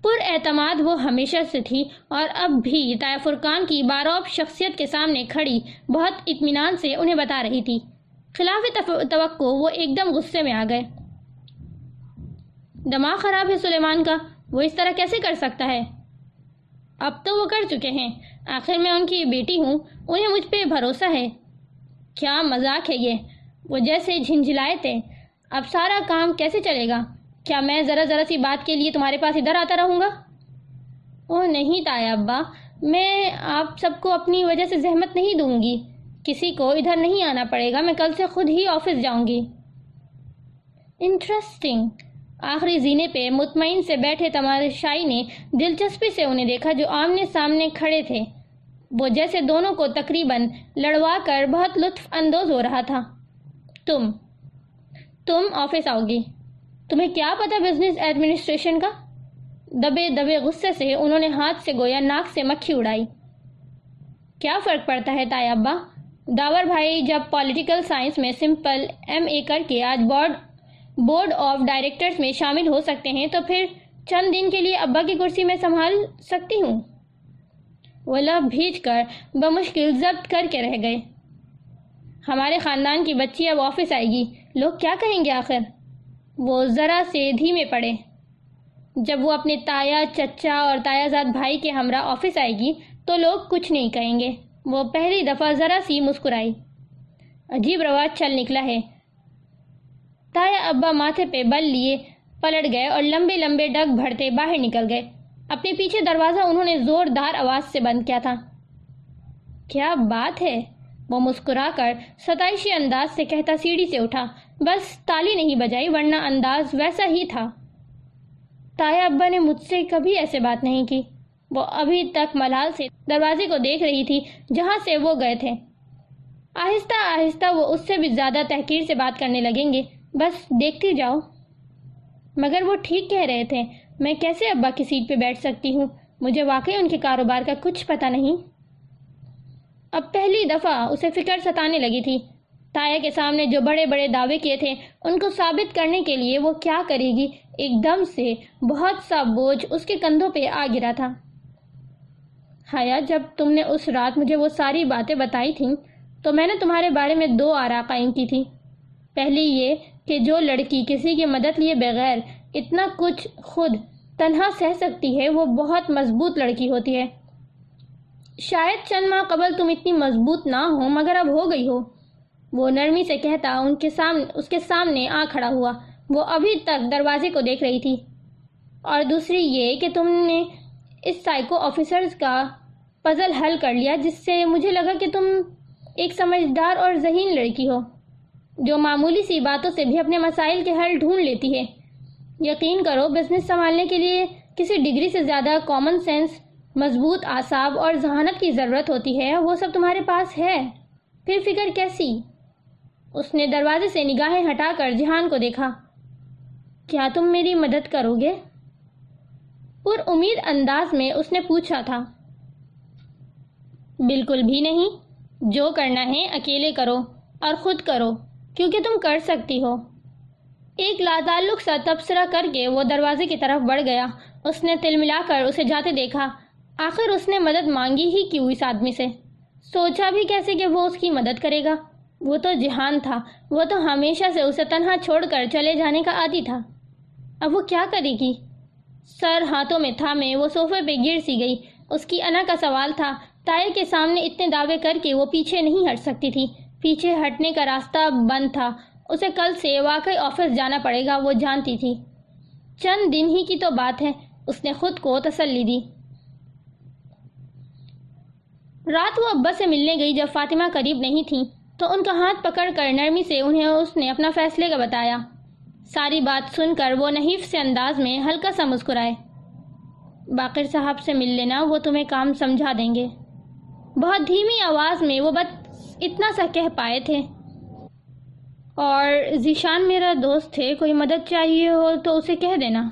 پر اعتماد وہ ہمیشہ سے تھی اور اب بھی تایا فرقان کی باروب شخصیت کے سامنے کھڑی بہت اطمینان سے انہیں بتا رہی تھی۔ خلاف توقع وہ ایک دم غصے میں آ گئے۔ دماغ خراب ہے سلیمان کا، وہ اس طرح کیسے کر سکتا ہے؟ اب تو وہ کر چکے ہیں۔ آخر میں ان کی بیٹی ہوں، انہیں مجھ پہ بھروسہ ہے۔ کیا مذاق ہے یہ؟ وہ جیسے جھنجھلائے تھے۔ اب سارا کام کیسے چلے گا؟ کیا میں ذرا ذرا سی بات کے لیے تمہارے پاس ادھر آتا رہوں گا؟ او نہیں تایا ابا، میں آپ سب کو اپنی وجہ سے زحمت نہیں دوں گی۔ کسی کو ادھر نہیں آنا پڑے گا، میں کل سے خود ہی آفس جاؤں گی۔ انٹرسٹنگ۔ آخری زینے پہ مطمئن سے بیٹھے تماشائی نے دلچسپی سے انہیں دیکھا جو آمنے سامنے کھڑے تھے۔ وہ جیسے دونوں کو تقریباً لڑوا کر بہت لطف اندوز ہو رہا تھا۔ تم تم آفس آؤ گی۔ تمہیں کیا پتا بزنس ایڈمنسٹریشن کا؟ دبے دبے غصے سے انہوں نے ہاتھ سے گویا ناک سے مکھی اڑائی۔ کیا فرق پڑتا ہے تایا ابا؟ داور بھائی، جب پولیٹیکل سائنس میں سمپل ایم اے کر کے آج بورڈ بورڈ آف ڈائریکٹرز میں شامل ہو سکتے ہیں، تو پھر چند دن کے لیے ابا کی کرسی میں سنبھال سکتی ہوں؟ وہ لب بھیج کر بمشکل ضبط کر کے رہ گئے۔ ہمارے خاندان کی بچی اب آفس آئے گی۔ لوگ کیا کہیں گے آخر؟ وہ ذرا سے دھیمے پڑے جب وہ اپنے تایا، چچا اور تایا زاد بھائی کے ہمراہ آفس آئے گی تو لوگ کچھ نہیں کہیں گے۔ وہ پہلی دفعہ ذرا سی مسکرائی۔ عجیب رواج چل نکلا ہے۔ تایا ابا ماتھے پہ بل لیے پلٹ گئے اور لمبے لمبے ڈگ بھرتے باہر نکل گئے۔ اپنے پیچھے دروازہ انہوں نے زوردار آواز سے بند کیا تھا۔ کیا بات ہے؟ وہ مسکرا کر ستائشی انداز سے کہتا سیڑھی سے اٹھا۔ بس تالی نہیں بجائی، ورنہ انداز ویسا ہی تھا۔ تایا ابا نے مجھ سے کبھی ایسے بات نہیں کی۔ وہ ابھی تک ملال سے دروازے کو دیکھ رہی تھی جہاں سے وہ گئے تھے۔ آہستہ آہستہ وہ اس سے بھی زیادہ تحقیر سے بات کرنے لگیں گے۔ بس دیکھتی جاؤ۔ مگر وہ ٹھیک کہہ رہے تھے، میں کیسے ابا کی سیٹ پہ بیٹھ سکتی ہوں؟ مجھے واقعی ان کے کاروبار کا کچھ پتہ نہیں۔ اب پہلی دفعہ اسے فکر ستانے لگی تھی۔ تایا کے سامنے جو بڑے بڑے دعوے کیے تھے، ان کو ثابت کرنے کے لیے وہ کیا کرے گی؟ ایک دم سے بہت سا بوجھ اس کے کندھوں پہ آ گرا تھا۔ ہایا جب تم نے اس رات مجھے وہ ساری باتیں بتائی تھیں، تو میں نے تمہارے بارے میں دو آرا قائم کی تھی پہلی یہ کہ جو لڑکی کسی کی مدد لیے بغیر اتنا کچھ خود تنہا سہ سکتی ہے، وہ بہت مضبوط لڑکی ہوتی ہے۔ شاید چند ماہ قبل تم اتنی مضبوط نہ ہو، مگر اب ہو گئی ہو۔ وہ نرمی سے کہتا ان کے سامنے اس کے سامنے آ کھڑا ہوا۔ وہ ابھی تک دروازے کو دیکھ رہی تھی۔ اور دوسری یہ کہ تم نے اس سائیکو آفیسرز کا پزل حل کر لیا، جس سے مجھے لگا کہ تم ایک سمجھدار اور ذہین لڑکی ہو، جو معمولی سی باتوں سے بھی اپنے مسائل کے حل ڈھونڈ لیتی ہے۔ یقین کرو بزنس سنبھالنے کے لیے کسی ڈگری سے زیادہ کامن سینس مضبوط اعصاب اور ذہانت کی ضرورت ہوتی ہے۔ وہ سب تمہارے پاس ہے۔ پھر فکر کیسی؟ اس نے دروازے سے نگاہیں ہٹا کر جہان کو دیکھا۔ کیا تم میری مدد کرو گے؟ پر امید انداز میں اس نے پوچھا تھا۔ بالکل بھی نہیں۔ جو کرنا ہے اکیلے کرو اور خود کرو، کیونکہ تم کر سکتی ہو۔ ایک لاتعلق سا تبصرہ کر کے وہ دروازے کی طرف بڑھ گیا۔ اس نے تل ملا کر اسے جاتے دیکھا۔ آخر اس نے مدد مانگی ہی کیوں اس آدمی سے؟ سوچا بھی کیسے کہ وہ اس کی مدد کرے گا۔ وہ تو جہان تھا۔ وہ تو ہمیشہ سے اسے تنہا چھوڑ کر چلے جانے کا عادی تھا۔ اب وہ کیا کرے گی؟ سر ہاتھوں میں تھا میں وہ صوفے پہ گر سی گئی۔ اس کی انا کا سوال تھا۔ تائر کے سامنے اتنے دعوے کر کے وہ پیچھے نہیں ہٹ سکتی تھی۔ پیچھے ہٹنے کا راستہ بند تھا۔ اسے کل سے واقعی آفس جانا پڑے گا، وہ جانتی تھی۔ چند دن ہی کی تو بات ہے۔ اس نے خود کو تسلی دی۔ رات وہ ابا سے ملنے گئی جب فاطمہ قریب نہیں تھی۔ تو ان کا ہاتھ پکڑ کر نرمی سے انہیں اس نے اپنا فیصلے کا بتایا۔ ساری بات سن کر وہ نحیف سے انداز میں ہلکا سا مسکرائے۔ باقر صاحب سے مل لینا، وہ تمہیں کام سمجھا دیں گے۔ بہت دھیمی آواز میں وہ بت اتنا سا کہہ پائے تھے۔ اور ذیشان میرا دوست تھے، کوئی مدد چاہیے ہو تو اسے کہہ دینا۔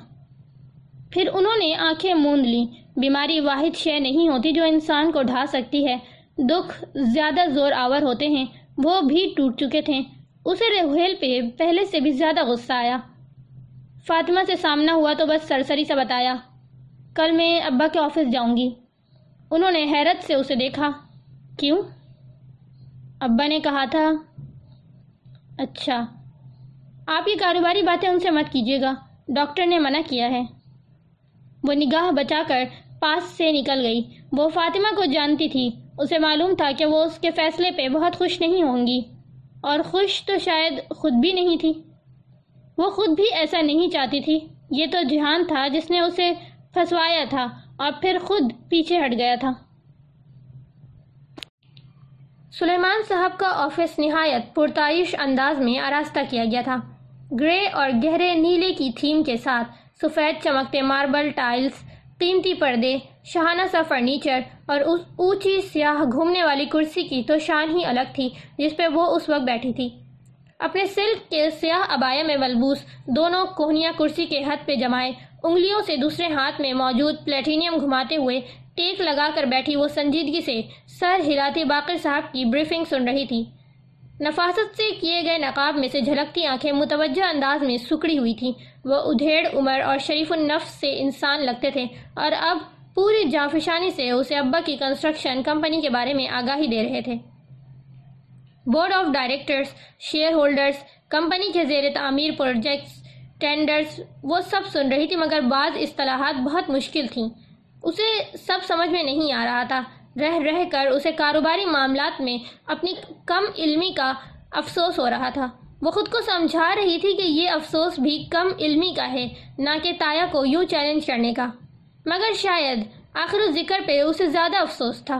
پھر انہوں نے آنکھیں موند لی بیماری واحد شے نہیں ہوتی جو انسان کو ڈھا سکتی ہے۔ دکھ زیادہ زور آور ہوتے ہیں۔ وہ بھی ٹوٹ چکے تھے۔ اسے ریحیل پہ پہلے سے بھی زیادہ غصہ آیا۔ فاطمہ سے سامنا ہوا تو بس سرسری سے بتایا، کل میں ابا کے آفس جاؤں گی۔ انہوں نے حیرت سے اسے دیکھا۔ کیوں؟ ابا نے کہا تھا اچھا آپ یہ کاروباری باتیں ان سے مت کیجیے گا۔ ڈاکٹر نے منع کیا ہے۔ وہ نگاہ بچا کر پاس سے نکل گئی۔ وہ فاطمہ کو جانتی تھی۔ اسے معلوم تھا کہ وہ اس کے فیصلے پہ بہت خوش نہیں ہوں گی۔ اور خوش تو شاید خود بھی نہیں تھی۔ وہ خود بھی ایسا نہیں چاہتی تھی۔ یہ تو جہان تھا جس نے اسے پھنسوایا تھا اور پھر خود پیچھے ہٹ گیا تھا۔ سلیمان صاحب کا آفس نہایت پرتائش انداز میں آراستہ کیا گیا تھا۔ گرے اور گہرے نیلے کی تھیم کے ساتھ سفید چمکتے ماربل ٹائلز، قیمتی پردے شہانہ سا فرنیچر اور اس اونچی سیاہ گھومنے والی کرسی کی تو شان ہی الگ تھی، جس پہ وہ اس وقت بیٹھی تھی۔ اپنے سلک کے سیاہ ابایا میں ملبوس دونوں کوہنیاں کرسی کے ہاتھ پہ جمائے، انگلیوں سے دوسرے ہاتھ میں موجود پلیٹینیم گھماتے ہوئے ٹیک لگا کر بیٹھی وہ سنجیدگی سے سر ہلاتی باقر صاحب کی بریفنگ سن رہی تھی۔ نفاست سے کیے گئے نقاب میں سے جھلکتی آنکھیں متوجہ انداز میں سکڑی ہوئی تھیں۔ وہ ادھیڑ عمر اور شریف النفس سے انسان لگتے تھے اور اب پوری جانفشانی سے اسے ابا کی کنسٹرکشن کمپنی کے بارے میں آگاہی دے رہے تھے۔ Board of directors shareholders company کے زیر تعمیر پروجیکٹس ٹینڈرز وہ سب سن رہی تھی مگر بعض اصطلاحات بہت مشکل تھیں۔ اسے سب سمجھ میں نہیں آ رہا تھا۔ رہ رہ کر اسے کاروباری معاملات میں اپنی کم علمی کا افسوس ہو رہا تھا۔ وہ خود کو سمجھا رہی تھی کہ یہ افسوس بھی کم علمی کا ہے، نہ کہ تایا کو یوں چیلنج کرنے کا۔ مگر شاید آخر ذکر پہ اسے زیادہ افسوس تھا۔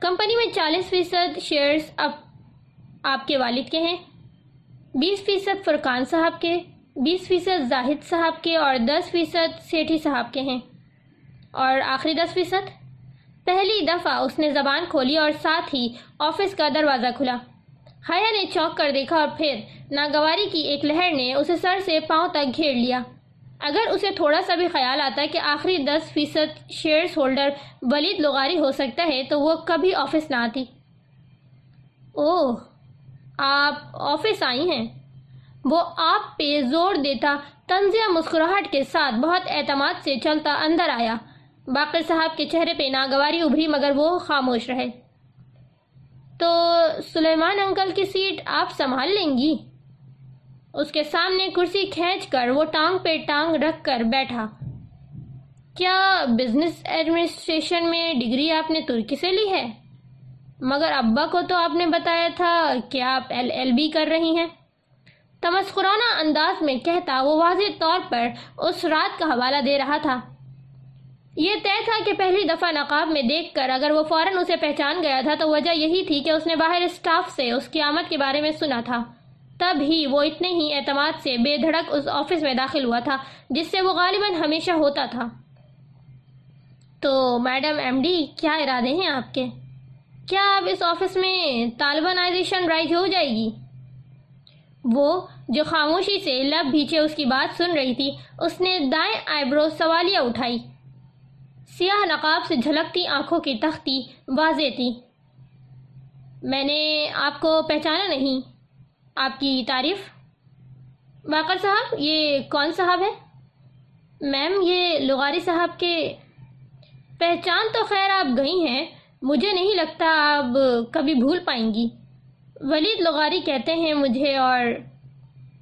کمپنی میں چالیس فیصد شیئرز اب آپ کے والد کے ہیں، بیس فیصد فرقان صاحب کے، بیس فیصد زاہد صاحب کے اور دس فیصد سیٹھی صاحب کے ہیں۔ اور آخری دس فیصد؟ پہلی دفعہ اس نے زبان کھولی اور ساتھ ہی آفس کا دروازہ کھلا۔ حیا نے چوک کر دیکھا اور پھر ناگواری کی ایک لہر نے اسے سر سے پاؤں تک گھیر لیا۔ اگر اسے تھوڑا سا بھی خیال آتا کہ آخری دس فیصد شیئرز ہولڈر ولید لغاری ہو سکتا ہے، تو وہ کبھی آفس نہ آتی۔ اوہ، آپ آفس آئی ہیں۔ وہ آپ پہ زور دیتا، تنزیہ مسکراہٹ کے ساتھ بہت اعتماد سے چلتا اندر آیا۔ باقر صاحب کے چہرے پہ ناگواری ابھری مگر وہ خاموش رہے۔ تو سلیمان انکل کی سیٹ آپ سنبھال لیں گی؟ اس کے سامنے کرسی کھینچ کر وہ ٹانگ پہ ٹانگ رکھ کر بیٹھا۔ کیا بزنس ایڈمنسٹریشن میں ڈگری آپ نے ترکی سے لی ہے؟ مگر ابا کو تو آپ نے بتایا تھا کہ آپ ایل ایل بی کر رہی ہیں۔ تمسخرانہ انداز میں کہتا وہ واضح طور پر اس رات کا حوالہ دے رہا تھا۔ یہ طے تھا کہ پہلی دفعہ نقاب میں دیکھ کر اگر وہ فوراً اسے پہچان گیا تھا تو وجہ یہی تھی کہ اس نے باہر اسٹاف سے اس کی آمد کے بارے میں سنا تھا۔ تب ہی وہ اتنے ہی اعتماد سے بے دھڑک اس آفس میں داخل ہوا تھا، جس سے وہ غالباً ہمیشہ ہوتا تھا۔ تو میڈم ایم ڈی، کیا ارادے ہیں آپ کے؟ کیا اب اس آفس میں طالبانائزیشن رائج ہو جائے گی؟ وہ جو خاموشی سے لب بھیچے اس کی بات سن رہی تھی، اس نے دائیں آئی برو سوالیہ اٹھائی۔ سیاہ نقاب سے جھلکتی آنکھوں کی تختی واضح تھی۔ میں نے آپ کو پہچانا نہیں۔ آپ کی تعریف؟ واقع صاحب، یہ کون صاحب ہے؟ میم، یہ لغاری صاحب کے پہچان تو خیر آپ گئی ہیں، مجھے نہیں لگتا آپ کبھی بھول پائیں گی۔ ولید لغاری کہتے ہیں مجھے اور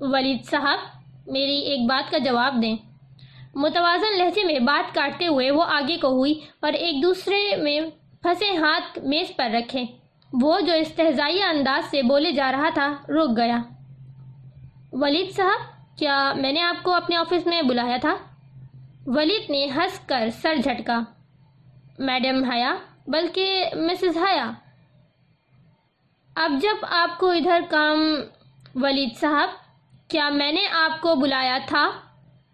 ولید صاحب، میری ایک بات کا جواب دیں۔ متوازن لہجے میں بات کاٹتے ہوئے وہ آگے کو ہوئی اور ایک دوسرے میں پھنسے ہاتھ میز پر رکھے وہ جو استحزائی انداز سے بولے جا رہا تھا، رک گیا۔ ولید صاحب، کیا میں نے آپ کو اپنے آفس میں بلایا تھا؟ ولید نے ہنس کر سر جھٹکا۔ میڈم حیا، بلکہ مسز حیا۔ اب جب آپ کو ادھر کام، ولید صاحب، کیا میں نے آپ کو بلایا تھا؟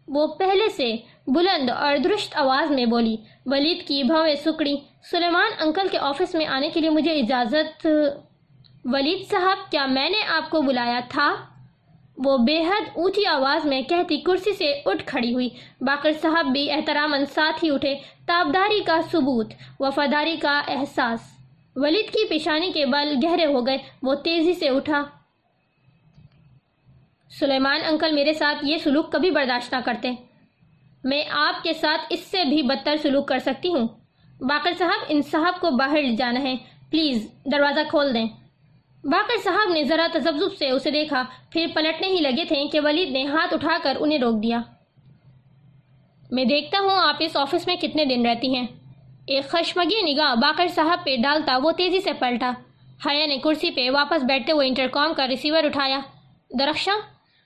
وہ پہلے سے بلند اور درست آواز میں بولی۔ ولید کی بھویں سکڑی۔ سلیمان انکل کے آفس میں آنے کے لیے مجھے اجازت، ولید صاحب، کیا میں نے آپ کو بلایا تھا؟ وہ بے حد اونچی آواز میں کہتی کرسی سے اٹھ کھڑی ہوئی۔ باقر صاحب بھی احترام ساتھ ہی اٹھے۔ تابداری کا ثبوت، وفاداری کا احساس۔ ولید کی پیشانی کے بل گہرے ہو گئے۔ وہ تیزی سے اٹھا۔ سلیمان انکل میرے ساتھ یہ سلوک کبھی برداشت نہ کرتے۔ میں آپ کے ساتھ اس سے بھی بدتر سلوک کر سکتی ہوں۔ باقر صاحب، ان صاحب کو باہر جانا ہے۔ پلیز، دروازہ کھول دیں۔ باقر صاحب نے ذرا تذبذب سے اسے دیکھا، پھر پلٹنے ہی لگے تھے کہ ولید نے ہاتھ اٹھا کر انہیں روک دیا۔ میں دیکھتا ہوں آپ اس آفس میں کتنے دن رہتی ہیں۔ ایک خشمگی نگاہ باقر صاحب پہ ڈالتا، وہ تیزی سے پلٹا۔ حیا نے کرسی پہ واپس بیٹھتے ہوئے انٹرکام کا ریسیور اٹھایا۔ درخشاں،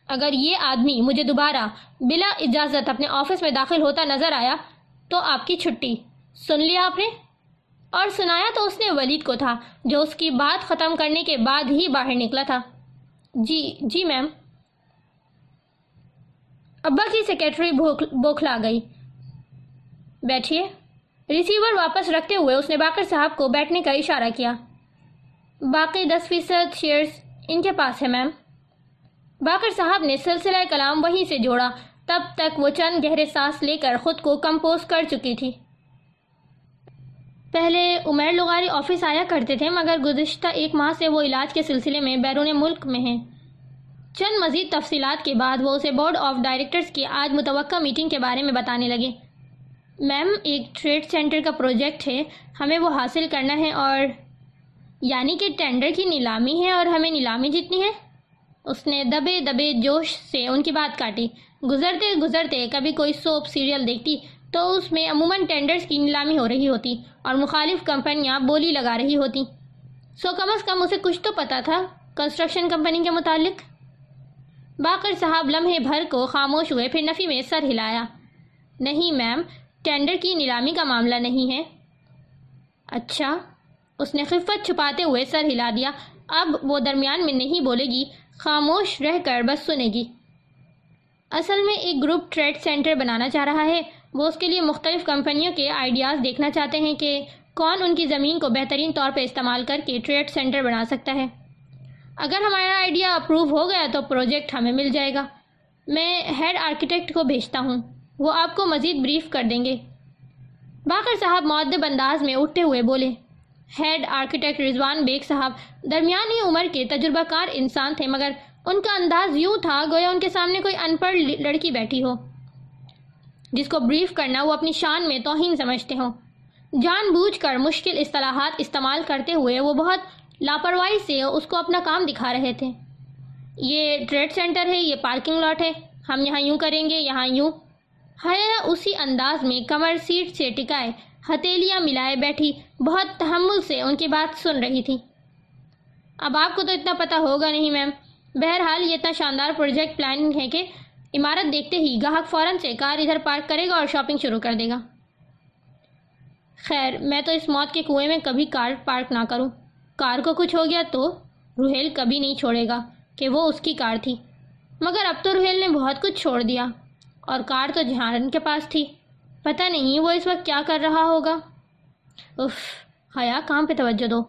اگر یہ آدمی مجھے دوبارہ بلا اجازت اپنے آفس میں داخل ہوتا نظر آیا، تو آپ کی چھٹی۔ سن لیا آپ نے؟ اور سنایا تو اس نے ولید کو تھا، جو اس کی بات ختم کرنے کے بعد ہی باہر نکلا تھا۔ جی جی میم۔ ابا کی سیکیٹری بوکھلا گئی۔ بیٹھیے۔ ریسیور واپس رکھتے ہوئے اس نے باقر صاحب کو بیٹھنے کا اشارہ کیا۔ باقی دس فیصد شیئرز ان کے پاس ہے میم۔ باقر صاحب نے سلسلہ کلام وہیں سے جوڑا، تب تک وہ چند گہرے سانس لے کر خود کو کمپوز کر چکی تھی۔ پہلے عمیر لغاری آفس آیا کرتے تھے، مگر گزشتہ ایک ماہ سے وہ علاج کے سلسلے میں بیرون ملک میں ہیں۔ چند مزید تفصیلات کے بعد وہ اسے بورڈ آف ڈائریکٹرز کی آج متوقع میٹنگ کے بارے میں بتانے لگے۔ میم، ایک ٹریڈ سینٹر کا پروجیکٹ ہے، ہمیں وہ حاصل کرنا ہے اور یعنی کہ ٹینڈر کی نیلامی ہے اور ہمیں نیلامی جتنی ہے۔ اس نے دبے دبے جوش سے ان کی بات کاٹی۔ گزرتے گزرتے کبھی کوئی سوپ سیریل دیکھتی تو اس میں عموماً ٹینڈرز کی نیلامی ہو رہی ہوتی اور مخالف کمپنیاں بولی لگا رہی ہوتی۔ سو کم از کم اسے کچھ تو پتا تھا کنسٹرکشن کمپنی کے متعلق۔ باقر صاحب لمحے بھر کو خاموش ہوئے، پھر نفی میں سر ہلایا۔ نہیں میم ٹینڈر کی نیلامی کا معاملہ نہیں ہے۔ اچھا اس نے خفت چھپاتے ہوئے سر ہلا دیا۔ اب وہ درمیان میں نہیں بولے گی، خاموش رہ کر بس سنے گی۔ اصل میں ایک گروپ ٹریڈ سینٹر بنانا چاہ رہا ہے۔ وہ اس کے لیے مختلف کمپنیوں کے آئیڈیاز دیکھنا چاہتے ہیں کہ کون ان کی زمین کو بہترین طور پہ استعمال کر کے ٹریڈ سینٹر بنا سکتا ہے۔ اگر ہمارا آئیڈیا اپروو ہو گیا تو پروجیکٹ ہمیں مل جائے گا۔ میں ہیڈ آرکیٹیکٹ کو بھیجتا ہوں۔ وہ آپ کو مزید بریف کر دیں گے۔ باقر صاحب معدب انداز میں اٹھتے ہوئے بولے ہیڈ آرکیٹیکٹ رضوان بیگ صاحب، درمیانی عمر کے تجربہ کار انسان تھے، مگر ان کا انداز یوں تھا گویا ان کے سامنے کوئی ان پڑھ لڑکی بیٹھی ہو۔ جس کو بریف کرنا وہ اپنی شان میں توہین سمجھتے ہوں۔ جان بوجھ کر مشکل اصطلاحات استعمال کرتے ہوئے وہ بہت لاپرواہی سے اس کو اپنا کام دکھا رہے تھے۔ یہ ٹریڈ سینٹر ہے، یہ پارکنگ لاٹ ہے۔ ہم یہاں یوں کریں گے، یہاں یوں۔ حیا اسی انداز میں کمر سیٹ سے ٹکائے ہتیلیاں ملائے بیٹھی، بہت تحمل سے ان کی بات سن رہی تھی۔ اب آپ کو تو اتنا پتہ ہوگا نہیں میم۔ بہرحال یہ اتنا شاندار پروجیکٹ پلاننگ ہے کہ عمارت دیکھتے ہی گاہک فوراً سے کار ادھر پارک کرے گا اور شاپنگ شروع کر دے گا۔ خیر، میں تو اس موت کے کنویں میں کبھی کار پارک نہ کروں۔ کار کو کچھ ہو گیا تو روہیل کبھی نہیں چھوڑے گا کہ وہ اس کی کار تھی۔ مگر اب تو روہیل نے بہت کچھ چھوڑ دیا اور کار تو جہارن کے پاس تھی۔ پتہ نہیں وہ اس وقت کیا کر رہا ہوگا۔ اف حیا، کام پہ توجہ دو۔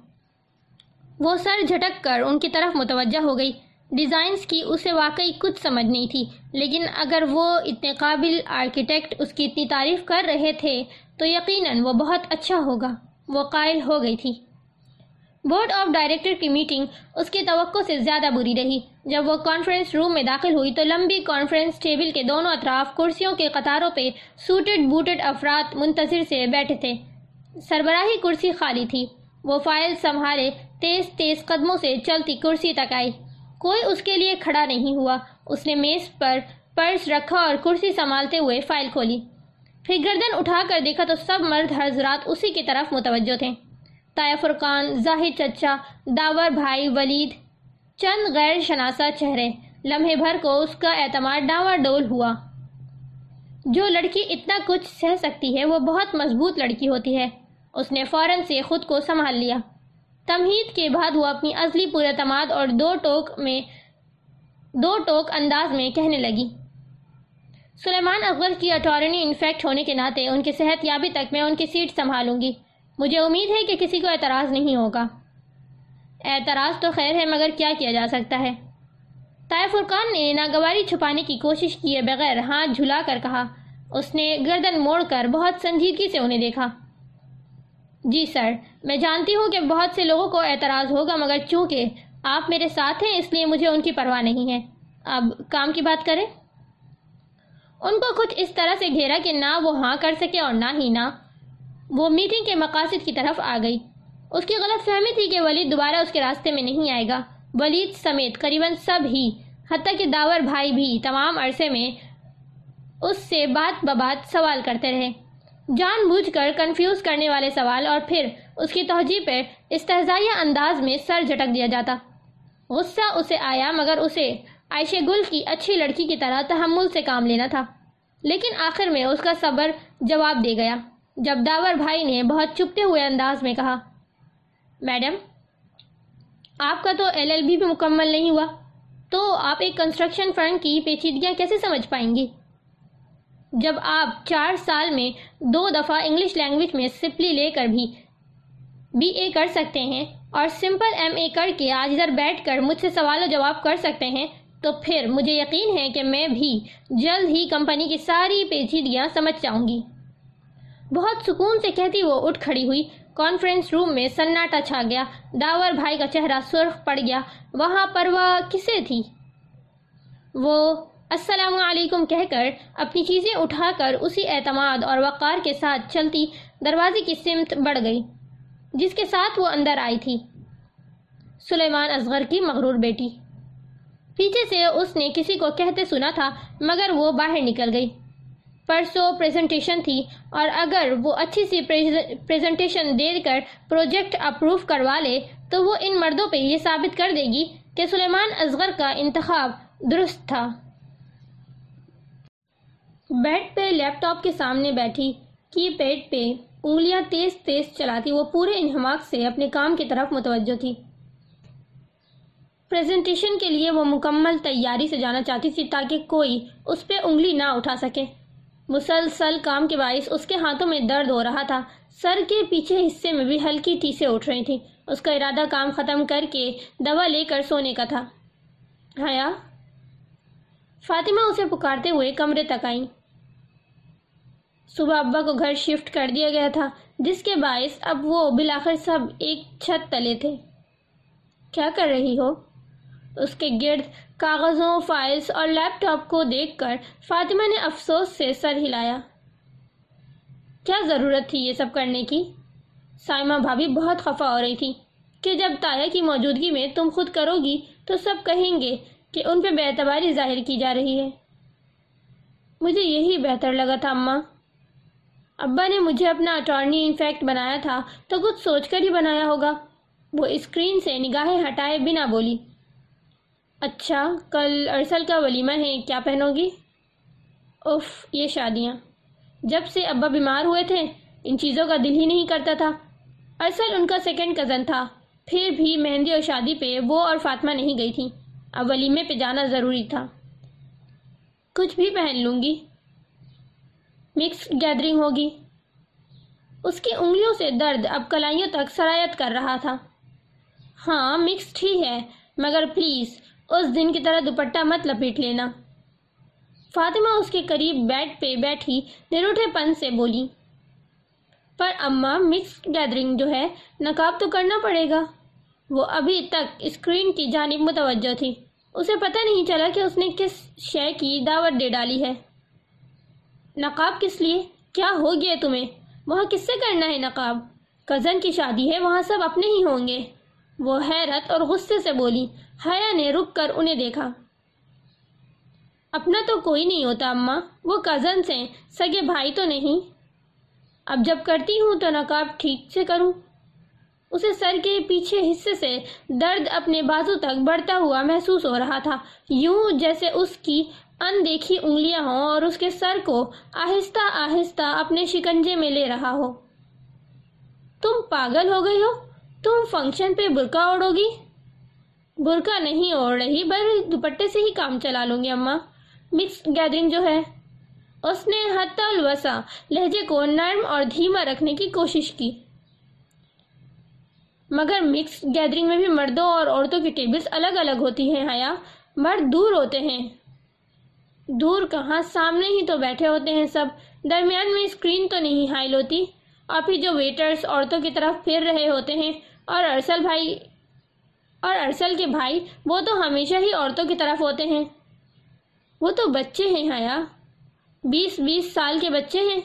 وہ سر جھٹک کر ان کی طرف متوجہ ہو گئی۔ ڈیزائنز کی اسے واقعی کچھ سمجھ نہیں تھی، لیکن اگر وہ اتنے قابل آرکیٹیکٹ اس کی اتنی تعریف کر رہے تھے، تو یقیناً وہ بہت اچھا ہوگا۔ وہ قائل ہو گئی تھی۔ بورڈ آف ڈائریکٹر کی میٹنگ اس کی توقع سے زیادہ بری رہی۔ جب وہ کانفرنس روم میں داخل ہوئی تو لمبی کانفرنس ٹیبل کے دونوں اطراف کرسیوں کے قطاروں پہ سوٹڈ بوٹڈ افراد منتظر سے بیٹھے تھے۔ سربراہی کرسی خالی تھی۔ وہ فائل سنبھالے تیز تیز قدموں سے چلتی کرسی تک آئی۔ کوئی اس کے لیے کھڑا نہیں ہوا۔ اس نے میز پر پرس رکھا اور کرسی سنبھالتے ہوئے فائل کھولی۔ پھر گردن اٹھا کر دیکھا تو سب مرد حضرات اسی کی طرف متوجہ تھے۔ تایا فرقان، زاہد چچا، داور بھائی، ولید، چند غیر شناسہ چہرے۔ لمحے بھر کو اس کا اعتماد ڈاور ڈول ہوا۔ جو لڑکی اتنا کچھ سہ سکتی ہے وہ بہت مضبوط لڑکی ہوتی ہے۔ اس نے فوراً سے خود کو سنبھال لیا۔ تمہید کے بعد وہ اپنی ازلی پور اعتماد اور دو ٹوک میں دو ٹوک انداز میں کہنے لگی۔ سلیمان اکبر کی اٹارنی انفیکٹ ہونے کے ناطے ان کی صحت یابی تک میں ان کی سیٹ سنبھالوں گی۔ مجھے امید ہے کہ کسی کو اعتراض نہیں ہوگا۔ اعتراض تو خیر ہے، مگر کیا کیا جا سکتا ہے؟ طائف فرقان نے ناگواری چھپانے کی کوشش کیے بغیر ہاتھ جھلا کر کہا۔ اس نے گردن موڑ کر بہت سنجیدگی سے انہیں دیکھا۔ جی سر، میں جانتی ہوں کہ بہت سے لوگوں کو اعتراض ہوگا، مگر چونکہ آپ میرے ساتھ ہیں، اس لیے مجھے ان کی پرواہ نہیں ہے۔ اب کام کی بات کریں۔ ان کو کچھ اس طرح سے گھیرا کہ نہ وہ ہاں کر سکے اور نہ ہی نہ۔ وہ میٹنگ کے مقاصد کی طرف آ گئی۔ اس کی غلط فہمی تھی کہ ولید دوبارہ اس کے راستے میں نہیں آئے گا۔ ولید سمیت قریباً سب ہی، حتیٰ کہ داور بھائی بھی، تمام عرصے میں اس سے بات ببات سوال کرتے رہے۔ جان بوجھ کر کنفیوز کرنے والے سوال اور پھر اس کی توجہ پر استحضائیہ انداز میں سر جھٹک دیا جاتا۔ غصہ اسے آیا مگر اسے عائشہ گل کی اچھی لڑکی کی طرح تحمل سے کام لینا تھا۔ لیکن آخر میں اس کا صبر جواب دے گیا۔ جب داور بھائی نے بہت چپتے ہوئے انداز میں کہا، میڈم، آپ کا تو ایل ایل بی بھی مکمل نہیں ہوا۔ تو آپ ایک کنسٹرکشن فرم کی پیچیدگیاں کیسے سمجھ پائیں گی؟ جب آپ چار سال میں دو دفعہ انگلش لینگویج میں سپلی لے کر بھی بی اے کر سکتے ہیں اور سمپل ایم اے کر کے آج ادھر بیٹھ کر مجھ سے سوال و جواب کر سکتے ہیں، تو پھر مجھے یقین ہے کہ میں بھی جلد ہی کمپنی کی ساری پیچیدگیاں سمجھ جاؤں گی۔ بہت سکون سے کہتی وہ اٹھ کھڑی ہوئی۔ کانفرنس روم میں سناٹا چھا گیا۔ داور بھائی کا چہرہ سرخ پڑ گیا۔ وہاں پر وہ کسے تھی؟ وہ السلام علیکم کہہ کر اپنی چیزیں اٹھا کر اسی اعتماد اور وقار کے ساتھ چلتی دروازے کی سمت بڑھ گئی، جس کے ساتھ وہ اندر آئی تھی۔ سلیمان اصغر کی مغرور بیٹی۔ پیچھے سے اس نے کسی کو کہتے سنا تھا، مگر وہ باہر نکل گئی۔ پرسوں پریزنٹیشن تھی، اور اگر وہ اچھی سی پریزنٹیشن دے کر پروجیکٹ اپروو کروا لے، تو وہ ان مردوں پہ یہ ثابت کر دے گی کہ سلیمان اصغر کا انتخاب درست تھا۔ بیڈ پہ لیپ ٹاپ کے سامنے بیٹھی، کی پیڈ پہ انگلیاں تیز تیز چلاتی، وہ پورے انہماک سے اپنے کام کی طرف متوجہ تھی۔ پریزنٹیشن کے لیے وہ مکمل تیاری سے جانا چاہتی تھی تاکہ کوئی اس پہ انگلی نہ اٹھا سکے۔ مسلسل کام کے باعث اس کے ہاتھوں میں درد ہو رہا تھا۔ سر کے پیچھے حصے میں بھی ہلکی ٹیسے اٹھ رہی تھی۔ اس کا ارادہ کام ختم کر کے دوا لے کر سونے کا تھا۔ حیا، فاطمہ اسے پکارتے ہوئے کمرے تک آئیں۔ صبح ابا کو گھر شفٹ کر دیا گیا تھا، جس کے باعث اب وہ بلاخر سب ایک چھت تلے تھے۔ کیا کر رہی ہو؟ اس کے گرد کاغذوں، فائلز اور لیپ ٹاپ کو دیکھ کر فاطمہ نے افسوس سے سر ہلایا۔ کیا ضرورت تھی یہ سب کرنے کی؟ سائمہ بھابھی بہت خفا ہو رہی تھی کہ جب تایا کی موجودگی میں تم خود کرو گی تو سب کہیں گے کہ ان پہ بے اعتباری ظاہر کی جا رہی ہے۔ مجھے یہی بہتر لگا تھا، اماں۔ ابا نے مجھے اپنا اٹارنی انفیکٹ بنایا تھا تو کچھ سوچ کر ہی بنایا ہوگا۔ وہ اسکرین سے نگاہیں ہٹائے بنا بولی اچھا کل ارسل کا ولیمہ ہے، کیا پہنو گی؟ اف یہ شادیاں۔ جب سے ابا بیمار ہوئے تھے، ان چیزوں کا دل ہی نہیں کرتا تھا۔ ارسل ان کا سیکنڈ کزن تھا، پھر بھی مہندی اور شادی پہ وہ اور فاطمہ نہیں گئی تھی اب ولیمے پہ جانا ضروری تھا۔ کچھ بھی پہن لوں گی؟ مکس گیدرنگ ہوگی۔ اس کی انگلیوں سے درد اب کلائیوں تک سرایت کر رہا تھا۔ ہاں مکسڈ ہی ہے، مگر پلیز اس دن کی طرح دوپٹہ مت لپیٹ لینا۔ فاطمہ اس کے قریب بیڈ پہ بیٹھی نروٹھے پن سے بولی، پر اماں مکس گیدرنگ جو ہے، نقاب تو کرنا پڑے گا۔ وہ ابھی تک اسکرین کی جانب متوجہ تھی۔ اسے پتہ نہیں چلا کہ اس نے کس شے کی دعوت دے ڈالی ہے۔ نقاب کس لیے؟ کیا ہو گیا تمہیں؟ وہاں کس سے کرنا ہے نقاب؟ کزن کی شادی ہے، وہاں سب اپنے ہی ہوں گے۔ وہ حیرت اور غصے سے بولی، حیا نے رک کر انہیں دیکھا۔ اپنا تو کوئی نہیں ہوتا، اماں۔ وہ کزنس ہیں، سگے بھائی تو نہیں۔ اب جب کرتی ہوں تو نقاب ٹھیک سے کروں۔ اسے سر کے پیچھے حصے سے درد اپنے بازو تک بڑھتا ہوا محسوس ہو رہا تھا۔ یوں جیسے اس کی اندیکھی انگلیاں ہوں اور اس کے سر کو آہستہ آہستہ اپنے شکنجے میں لے رہا ہو۔ تم پاگل ہو گئی ہو؟ تم فنکشن پہ برقع اوڑو گی؟ برقع نہیں اوڑ رہی، بل دوپٹے سے ہی کام چلا لوں گی، اماں۔ مکس گیدرنگ جو ہے، اس نے حتی الوسا لہجے کو نرم اور دھیما رکھنے کی کوشش کی۔ مگر مکس گیدرنگ میں بھی مردوں اور عورتوں کی ٹیبلز الگ الگ ہوتی ہیں، حیا۔ مرد دور ہوتے ہیں۔ دور کہاں سامنے ہی تو بیٹھے ہوتے ہیں سب۔ درمیان میں اسکرین تو نہیں ہائل ہوتی اور پھر جو ویٹرز عورتوں کی طرف پھر رہے ہوتے ہیں۔ اور ارسل بھائی، اور ارسل کے بھائی، وہ تو ہمیشہ ہی عورتوں کی طرف ہوتے ہیں۔ وہ تو بچے ہیں، حیا۔ بیس بیس سال کے بچے ہیں۔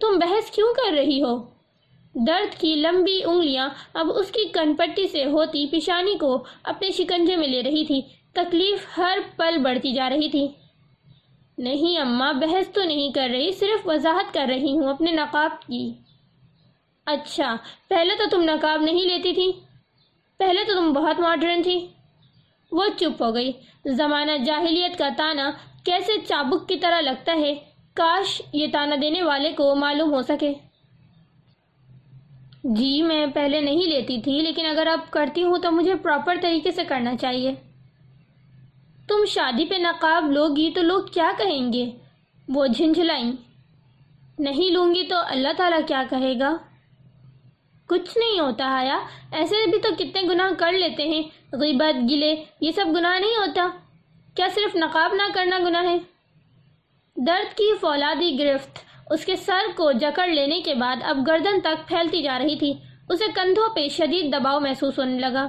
تم بحث کیوں کر رہی ہو؟ درد کی لمبی انگلیاں اب اس کی کنپٹی سے ہوتی، پیشانی کو اپنے شکنجے میں لے رہی تھی۔ تکلیف ہر پل بڑھتی جا رہی تھی۔ نہیں، اماں، بحث تو نہیں کر رہی، صرف وضاحت کر رہی ہوں اپنے نقاب کی۔ اچھا پہلے تو تم نقاب نہیں لیتی تھی؟ پہلے تو تم بہت ماڈرن تھی۔ وہ چپ ہو گئی۔ زمانہ جاہلیت کا تانا کیسے چابک کی طرح لگتا ہے؟ کاش یہ تانا دینے والے کو معلوم ہو سکے۔ جی میں پہلے نہیں لیتی تھی، لیکن اگر اب کرتی ہوں تو مجھے پراپر طریقے سے کرنا چاہیے۔ تم شادی پہ نقاب لوگی تو لوگ کیا کہیں گے؟ وہ جھنجھلائیں نہیں لوں گی تو اللہ تعالیٰ کیا کہے گا؟ کچھ نہیں ہوتا حیا، ایسے بھی تو کتنے گناہ کر لیتے ہیں۔ غیبت، گلے، یہ سب گناہ نہیں ہوتا۔ کیا صرف نقاب نہ کرنا گناہ ہے؟ درد کی فولادی گرفت، اس کے سر کو جکڑ لینے کے بعد اب گردن تک پھیلتی جا رہی تھی۔ اسے کندھوں پہ شدید دباؤ محسوس ہونے لگا۔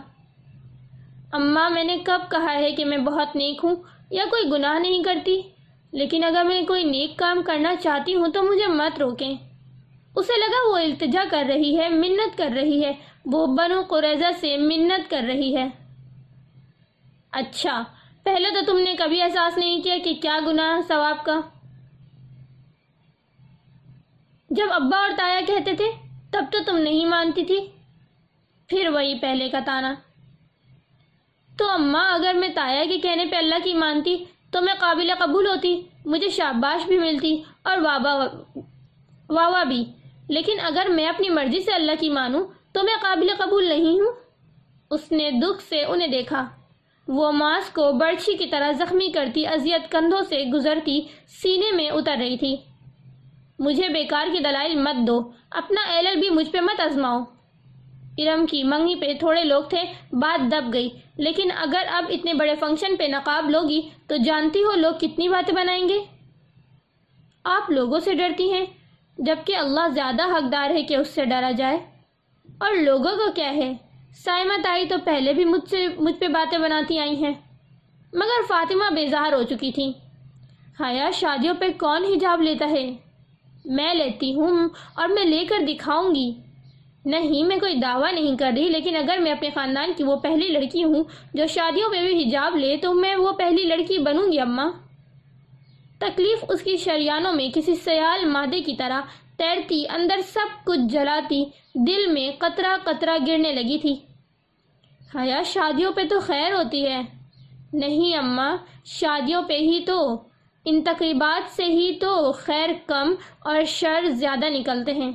اماں میں نے کب کہا ہے کہ میں بہت نیک ہوں یا کوئی گناہ نہیں کرتی؟ لیکن اگر میں کوئی نیک کام کرنا چاہتی ہوں تو مجھے مت روکیں۔ اسے لگا وہ التجا کر رہی ہے، منت کر رہی ہے۔ وہ بنو قریضہ سے منت کر رہی ہے۔ اچھا پہلے تو تم نے کبھی احساس نہیں کیا کہ کیا گناہ ثواب کا؟ جب ابا اور تایا کہتے تھے، تب تو تم نہیں مانتی تھی۔ پھر وہی پہلے کا تانا۔ تو اماں اگر میں تایا کے کہنے پہ اللہ کی مانتی تو میں قابل قبول ہوتی، مجھے شاباش بھی ملتی اور وابا واوا بھی۔ لیکن اگر میں اپنی مرضی سے اللہ کی مانوں تو میں قابل قبول نہیں ہوں۔ اس نے دکھ سے انہیں دیکھا۔ وہ ماس کو برچھی کی طرح زخمی کرتی، اذیت کندھوں سے گزرتی، سینے میں اتر رہی تھی۔ مجھے بیکار کی دلائل مت دو، اپنا ایل بھی مجھ پہ مت ازماؤ۔ ارم کی منگی پہ تھوڑے لوگ تھے، بات دب گئی۔ لیکن اگر اب اتنے بڑے فنکشن پہ نقاب لوگی، تو جانتی ہو لوگ کتنی باتیں بنائیں گے؟ آپ لوگوں سے ڈرتی ہیں، جبکہ اللہ زیادہ حقدار ہے کہ اس سے ڈرا جائے۔ اور لوگوں کو کیا ہے؟ سائمہ تائی تو پہلے بھی مجھ سے، مجھ پہ باتیں بناتی آئی ہیں۔ مگر فاطمہ بیزار ہو چکی تھی حیا، شادیوں پہ کون حجاب لیتا ہے؟ میں لیتی ہوں اور میں لے کر دکھاؤں گی۔ نہیں، میں کوئی دعویٰ نہیں کر رہی، لیکن اگر میں اپنے خاندان کی وہ پہلی لڑکی ہوں جو شادیوں پہ بھی حجاب لے، تو میں وہ پہلی لڑکی بنوں گی، اماں۔ تکلیف اس کی شریانوں میں کسی سیال مادے کی طرح تیرتی، اندر سب کچھ جلاتی، دل میں قطرہ قطرہ گرنے لگی تھی۔ حیا، شادیوں پہ تو خیر ہوتی ہے۔ نہیں، اماں، شادیوں پہ ہی تو، ان تقریبات سے ہی تو خیر کم اور شر زیادہ نکلتے ہیں۔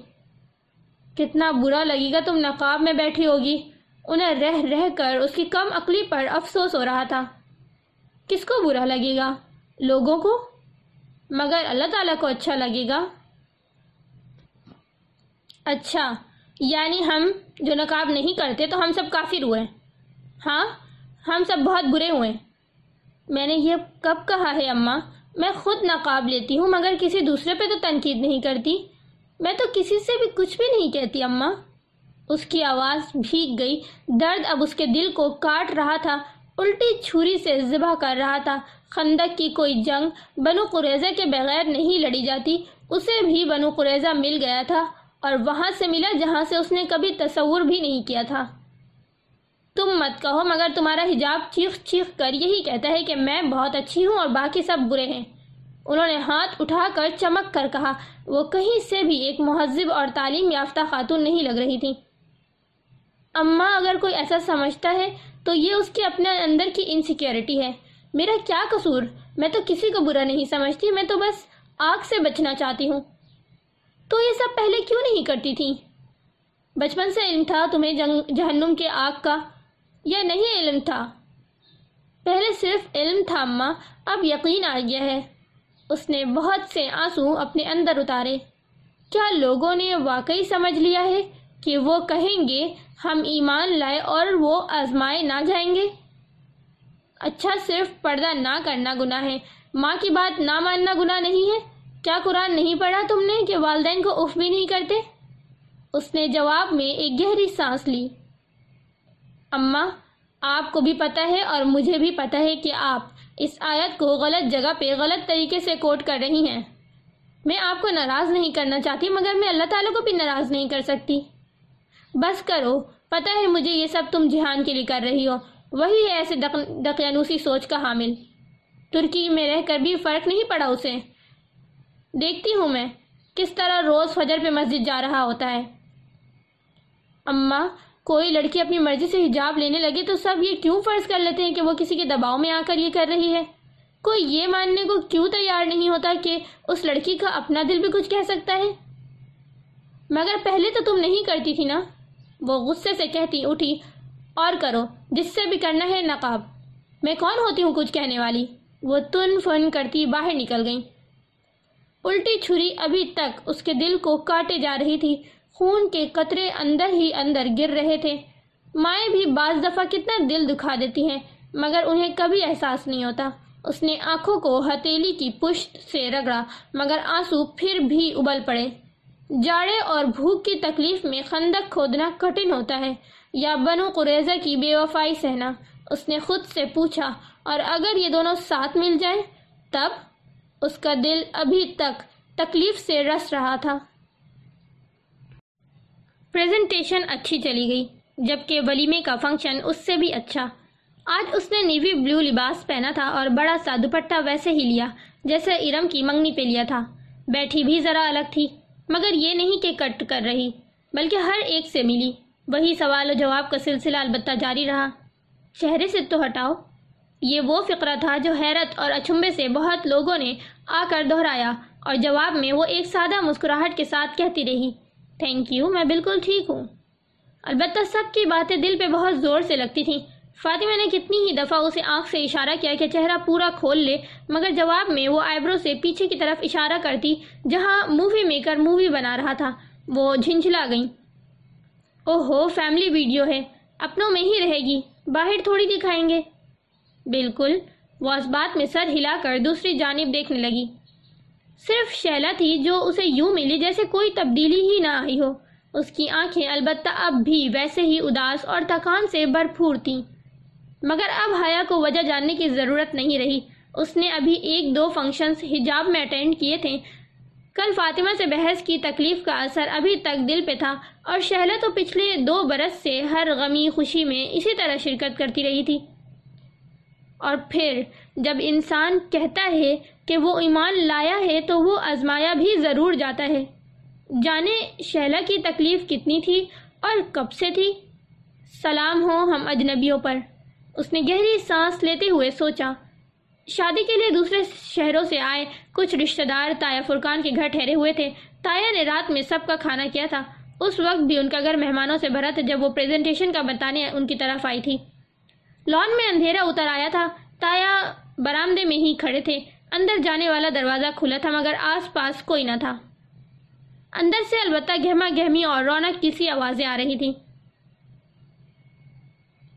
کتنا برا لگے گا تم نقاب میں بیٹھی ہوگی۔ انہیں رہ رہ کر اس کی کم عقلی پر افسوس ہو رہا تھا۔ کس کو برا لگے گا؟ لوگوں کو؟ مگر اللہ تعالیٰ کو اچھا لگے گا۔ اچھا یعنی ہم جو نقاب نہیں کرتے تو ہم سب کافر ہوئے۔ ہاں ہم سب بہت برے ہوئے۔ میں نے یہ کب کہا ہے، اماں؟ میں خود نقاب لیتی ہوں، مگر کسی دوسرے پہ تو تنقید نہیں کرتی۔ میں تو کسی سے بھی کچھ بھی نہیں کہتی، اماں۔ اس کی آواز بھیگ گئی۔ درد اب اس کے دل کو کاٹ رہا تھا۔ الٹی چھری سے ذبح کر رہا تھا۔ خندق کی کوئی جنگ بنو قریضہ کے بغیر نہیں لڑی جاتی۔ اسے بھی بنو قریضہ مل گیا تھا اور وہاں سے ملا جہاں سے اس نے کبھی تصور بھی نہیں کیا تھا۔ تم مت کہو، مگر تمہارا حجاب چیخ چیخ کر یہی کہتا ہے کہ میں بہت اچھی ہوں اور باقی سب برے ہیں۔ انہوں نے ہاتھ اٹھا کر چمک کر کہا، وہ کہیں سے بھی ایک مہذب اور تعلیم یافتہ خاتون نہیں لگ رہی تھی۔ اماں اگر کوئی ایسا سمجھتا ہے تو یہ اس کے اپنے اندر کی انسیکیورٹی ہے۔ میرا کیا قصور؟ میں تو کسی کو برا نہیں سمجھتی، میں تو بس آگ سے بچنا چاہتی ہوں۔ تو یہ سب پہلے کیوں نہیں کرتی تھی؟ بچپن سے علم تھا تمہیں جہنم کے آگ کا یا نہیں علم تھا۔ پہلے صرف علم تھا اماں اب یقین آ گیا ہے۔ اس نے بہت سے آنسو اپنے اندر اتارے۔ کیا لوگوں نے واقعی سمجھ لیا ہے کہ وہ کہیں گے، ہم ایمان لائے اور وہ آزمائے نہ جائیں گے؟ اچھا صرف پردہ نہ کرنا گناہ ہے۔ ماں کی بات نہ ماننا گناہ نہیں ہے۔ کیا قرآن نہیں پڑھا تم نے کہ والدین کو اف بھی نہیں کرتے؟ اس نے جواب میں ایک گہری سانس لی۔ اماں آپ کو بھی پتہ ہے اور مجھے بھی پتہ ہے کہ آپ اس آیت کو غلط جگہ پہ غلط طریقے سے کوٹ کر رہی ہیں۔ میں آپ کو ناراض نہیں کرنا چاہتی، مگر میں اللہ تعالیٰ کو بھی ناراض نہیں کر سکتی۔ بس کرو، پتہ ہے مجھے یہ سب تم جہان کے لیے کر رہی ہو۔ وہی ہے ایسے دقیانوسی سوچ کا حامل۔ ترکی میں رہ کر بھی فرق نہیں پڑا اسے۔ دیکھتی ہوں میں کس طرح روز فجر پہ مسجد جا رہا ہوتا ہے۔ اماں کوئی لڑکی اپنی مرضی سے حجاب لینے لگے تو سب یہ کیوں فرض کر لیتے ہیں کہ وہ کسی کے دباؤ میں آ کر یہ کر رہی ہے؟ کوئی یہ ماننے کو کیوں تیار نہیں ہوتا کہ اس لڑکی کا اپنا دل بھی کچھ کہہ سکتا ہے؟ مگر پہلے تو تم نہیں کرتی تھی نا؟ وہ غصے سے کہتی، اٹھی، اور کرو، جس سے بھی کرنا ہے نقاب۔ میں کون ہوتی ہوں کچھ کہنے والی؟ وہ تن فن کرتی باہر نکل گئی الٹی چھری ابھی تک اس کے دل کو کاٹے جا رہی تھی۔ خون کے قطرے اندر ہی اندر گر رہے تھے۔ مائیں بھی بعض دفعہ کتنا دل دکھا دیتی ہیں، مگر انہیں کبھی احساس نہیں ہوتا۔ اس نے آنکھوں کو ہتیلی کی پشت سے رگڑا، مگر آنسو پھر بھی ابل پڑے۔ جاڑے اور بھوک کی تکلیف میں خندق کھودنا کٹن ہوتا ہے، یا بنو قریضہ کی بے وفائی سہنا۔ اس نے خود سے پوچھا، اور اگر یہ دونوں ساتھ مل جائیں، تب؟ اس کا دل ابھی تک تکلیف سے رس رہا تھا۔ پریزنٹیشن اچھی چلی گئی، جبکہ ولیمے کا فنکشن اس سے بھی اچھا۔ آج اس نے نیوی بلو لباس پہنا تھا اور بڑا سا دوپٹہ ویسے ہی لیا، جیسے ارم کی منگنی پہ لیا تھا۔ بیٹھی بھی ذرا الگ تھی، مگر یہ نہیں کہ کٹ کر رہی، بلکہ ہر ایک سے ملی۔ وہی سوال و جواب کا سلسلہ البتہ جاری رہا۔ چہرے سے تو ہٹاؤ۔ یہ وہ فقرہ تھا جو حیرت اور اچھمبے سے بہت لوگوں نے آ کر دہرایا، اور جواب میں وہ ایک سادہ مسکراہٹ کے ساتھ کہتی رہی۔ تھینک یو میں بالکل ٹھیک ہوں۔ البتہ سب کی باتیں دل پہ بہت زور سے لگتی تھیں۔ فاطمہ نے کتنی ہی دفعہ اسے آنکھ سے اشارہ کیا کہ چہرہ پورا کھول لے، مگر جواب میں وہ آئیبرو سے پیچھے کی طرف اشارہ کرتی، جہاں مووی میکر مووی بنا رہا تھا۔ وہ جھنجھلا گئی اوہو فیملی ویڈیو ہے۔ اپنوں میں ہی رہے گی۔ باہر تھوڑی دکھائیں گے۔ بالکل۔ وہ اس بات میں سر ہلا کر دوسری جانب دیکھنے لگی۔ صرف شیلا تھی جو اسے یوں ملی جیسے کوئی تبدیلی ہی نہ آئی ہو۔ اس کی آنکھیں البتہ اب بھی ویسے ہی اداس اور تکان سے بھرپور تھیں۔ مگر اب حیا کو وجہ جاننے کی ضرورت نہیں رہی۔ اس نے ابھی ایک دو فنکشنز حجاب میں اٹینڈ کیے تھے۔ کل فاطمہ سے بحث کی تکلیف کا اثر ابھی تک دل پہ تھا اور شہلہ تو پچھلے دو برس سے ہر غمی خوشی میں اسی طرح شرکت کرتی رہی تھی۔ اور پھر جب انسان کہتا ہے کہ وہ ایمان لایا ہے تو وہ آزمایا بھی ضرور جاتا ہے۔ جانے شہلہ کی تکلیف کتنی تھی اور کب سے تھی؟ سلام ہو ہم اجنبیوں پر۔ اس نے گہری سانس لیتے ہوئے سوچا۔ شادی کے لیے دوسرے شہروں سے آئے کچھ رشتہ دار تایا فرقان کے گھر ٹھہرے ہوئے تھے۔ تایا نے رات میں سب کا کھانا کیا تھا۔ اس وقت بھی ان کا گھر مہمانوں سے بھرا تھا جب وہ پریزنٹیشن کا بتانے ان کی طرف آئی تھی۔ لان میں اندھیرا اتر آیا تھا۔ تایا برامدے میں ہی کھڑے تھے۔ اندر جانے والا دروازہ کھلا تھا، مگر آس پاس کوئی نہ تھا۔ اندر سے البتہ گہما گہمی اور رونق کسی آوازیں آ رہی تھی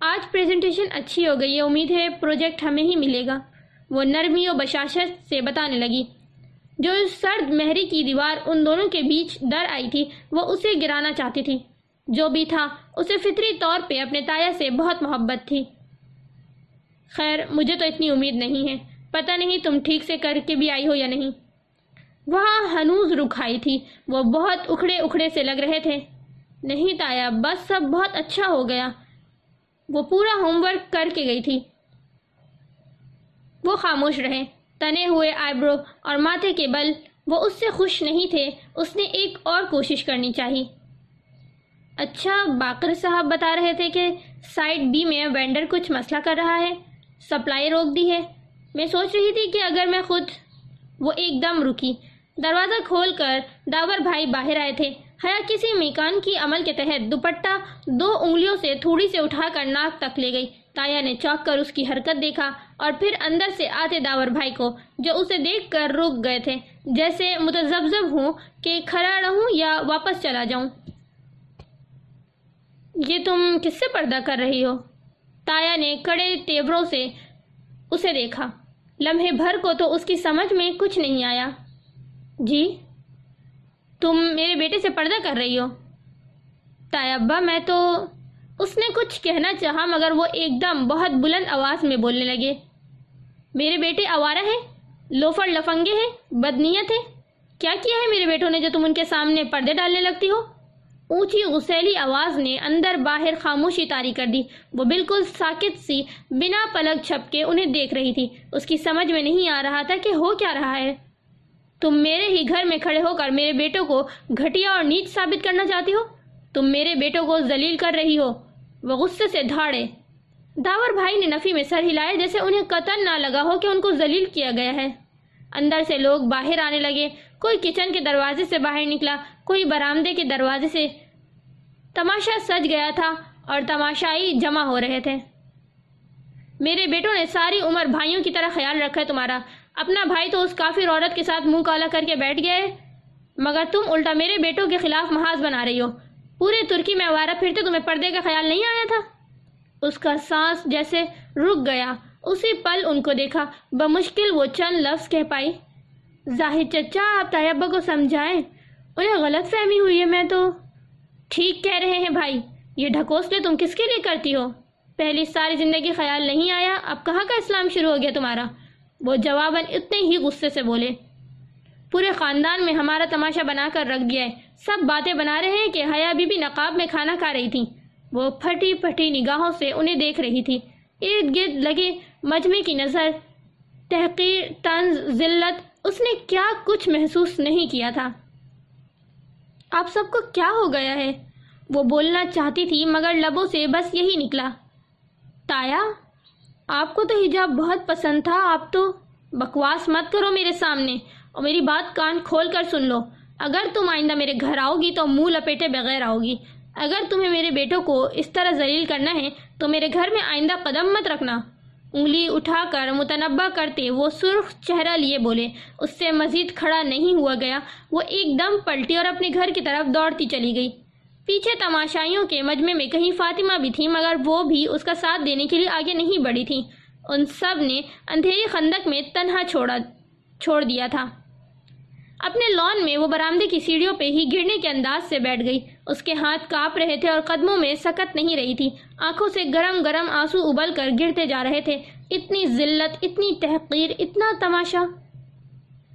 آج پریزنٹیشن اچھی ہو گئی ہے۔ امید ہے پروجیکٹ ہمیں ہی ملے گا۔ وہ نرمی و بشاشت سے بتانے لگی۔ جو سرد مہری کی دیوار ان دونوں کے بیچ در آئی تھی، وہ اسے گرانا چاہتی تھی۔ جو بھی تھا، اسے فطری طور پہ اپنے تایا سے بہت محبت تھی۔ خیر، مجھے تو اتنی امید نہیں ہے۔ پتہ نہیں تم ٹھیک سے کر کے بھی آئی ہو یا نہیں۔ وہاں ہنوز رکھائی تھی۔ وہ بہت اکھڑے اکھڑے سے لگ رہے تھے۔ نہیں تایا، بس سب بہت اچھا ہو گیا۔ وہ پورا ہوم ورک کر کے گئی تھی۔ وہ خاموش رہے۔ تنے ہوئے آئی برو اور ماتھے کے بل، وہ اس سے خوش نہیں تھے۔ اس نے ایک اور کوشش کرنی چاہی۔ اچھا باقر صاحب بتا رہے تھے کہ سائٹ بی میں وینڈر کچھ مسئلہ کر رہا ہے۔ سپلائی روک دی ہے۔ میں سوچ رہی تھی کہ اگر میں خود وہ ایک دم رکی۔ دروازہ کھول کر داور بھائی باہر آئے تھے۔ حیا کسی میکان کی عمل کے تحت دوپٹہ دو انگلیوں سے تھوڑی سے اٹھا کر ناک تک لے گئی۔ تایا نے چوک کر اس کی حرکت دیکھا اور پھر اندر سے آتے داور بھائی کو، جو اسے دیکھ کر رک گئے تھے۔ جیسے متزبزب ہوں کہ کھڑا رہوں یا واپس چلا جاؤں۔ یہ تم کس سے پردہ کر رہی ہو؟ تایا نے کڑے تیوروں سے اسے دیکھا۔ لمحے بھر کو تو اس کی سمجھ میں کچھ نہیں آیا۔ جی تم میرے بیٹے سے پردہ کر رہی ہو۔ تایبہ میں تو اس نے کچھ کہنا چاہا، مگر وہ ایک دم بہت بلند آواز میں بولنے لگے۔ میرے بیٹے، آوارہ ہیں لوفر لفنگے ہیں، بدنیت ہے۔ کیا کیا ہے میرے بیٹوں نے جو تم ان کے سامنے پردے ڈالنے لگتی ہو؟ اونچی غسیلی آواز نے اندر باہر خاموشی تاری کر دی۔ وہ بالکل ساکت سی، بنا پلک چھپ کے انہیں دیکھ رہی تھی۔ اس کی سمجھ میں نہیں آ رہا تھا کہ ہو کیا رہا ہے۔ تم میرے ہی گھر میں کھڑے ہو کر میرے بیٹوں کو گھٹیا اور نیچ ثابت کرنا چاہتی ہو؟ تم میرے بیٹوں کو ذلیل کر رہی ہو۔ وہ غصے سے دھاڑے۔ داور بھائی نے نفی میں سر ہلائے جیسے انہیں قتل نہ لگا ہو کہ ان کو ذلیل کیا گیا ہے۔ اندر سے لوگ باہر آنے لگے۔ کوئی کچن کے دروازے سے باہر نکلا، کوئی برامدے کے دروازے سے تماشا سج گیا تھا اور تماشائی جمع ہو رہے تھے۔ میرے بیٹوں نے ساری عمر بھائیوں کی طرح خیال رکھا ہے تمہارا۔ اپنا بھائی تو اس کافر عورت کے ساتھ منہ کالا کر کے بیٹھ گئے مگر تم الٹا میرے بیٹوں کے خلاف محاذ بنا رہی ہو۔ پورے ترکی میں آوارہ پھرتے تمہیں پردے کا خیال نہیں آیا تھا؟ اس کا سانس جیسے رک گیا، اسی پل ان کو دیکھا، بمشکل وہ چند لفظ کہہ پائی۔ زاہد چچا، آپ طیبہ کو سمجھائیں۔ انہیں غلط فہمی ہوئی ہے میں تو۔ ٹھیک کہہ رہے ہیں بھائی، یہ ڈھکوسلے تم کس کے لیے کرتی ہو؟ پہلی ساری زندگی خیال نہیں آیا، اب کہاں کا اسلام شروع ہو گیا تمہارا؟ وہ جواباً اتنے ہی غصے سے بولے۔ پورے خاندان میں ہمارا تماشا بنا کر رکھ دیا ہے۔ سب باتیں بنا رہے ہیں کہ حیا بی بی نقاب میں کھانا کھا رہی تھی وہ پھٹی پھٹی نگاہوں سے انہیں دیکھ رہی تھی۔ ارد گرد لگے مجمع کی نظر، تحقیر، طنز، ذلت اس نے کیا کچھ محسوس نہیں کیا تھا؟ آپ سب کو کیا ہو گیا ہے؟ وہ بولنا چاہتی تھی، مگر لبوں سے بس یہی نکلا۔ تایا، آپ کو تو حجاب بہت پسند تھا، آپ تو بکواس مت کرو میرے سامنے، اور میری بات کان کھول کر سن لو۔ اگر تم آئندہ میرے گھر آؤ گی تو منہ لپیٹے بغیر آؤ گی اگر تمہیں میرے بیٹوں کو اس طرح ذلیل کرنا ہے، تو میرے گھر میں آئندہ قدم مت رکھنا۔ انگلی اٹھا کر متنبع کرتے وہ سرخ چہرہ لیے بولے، اس سے مزید کھڑا نہیں ہوا گیا۔ وہ ایک دم پلٹی اور اپنے گھر کی طرف دوڑتی چلی گئی۔ پیچھے تماشائیوں کے مجمع میں کہیں فاطمہ بھی تھی، مگر وہ بھی اس کا ساتھ دینے کے لیے آگے نہیں بڑھی تھی۔ ان سب نے اندھیری خندق میں تنہا چھوڑا، چھوڑ دیا تھا۔ اپنے لان میں وہ برامدے کی سیڑھیوں پہ ہی گرنے کے انداز سے بیٹھ گئی۔ اس کے ہاتھ کاپ رہے تھے اور قدموں میں سکت نہیں رہی تھی۔ آنکھوں سے گرم گرم آنسو ابل کر گرتے جا رہے تھے۔ اتنی ذلت، اتنی تحقیر، اتنا تماشا۔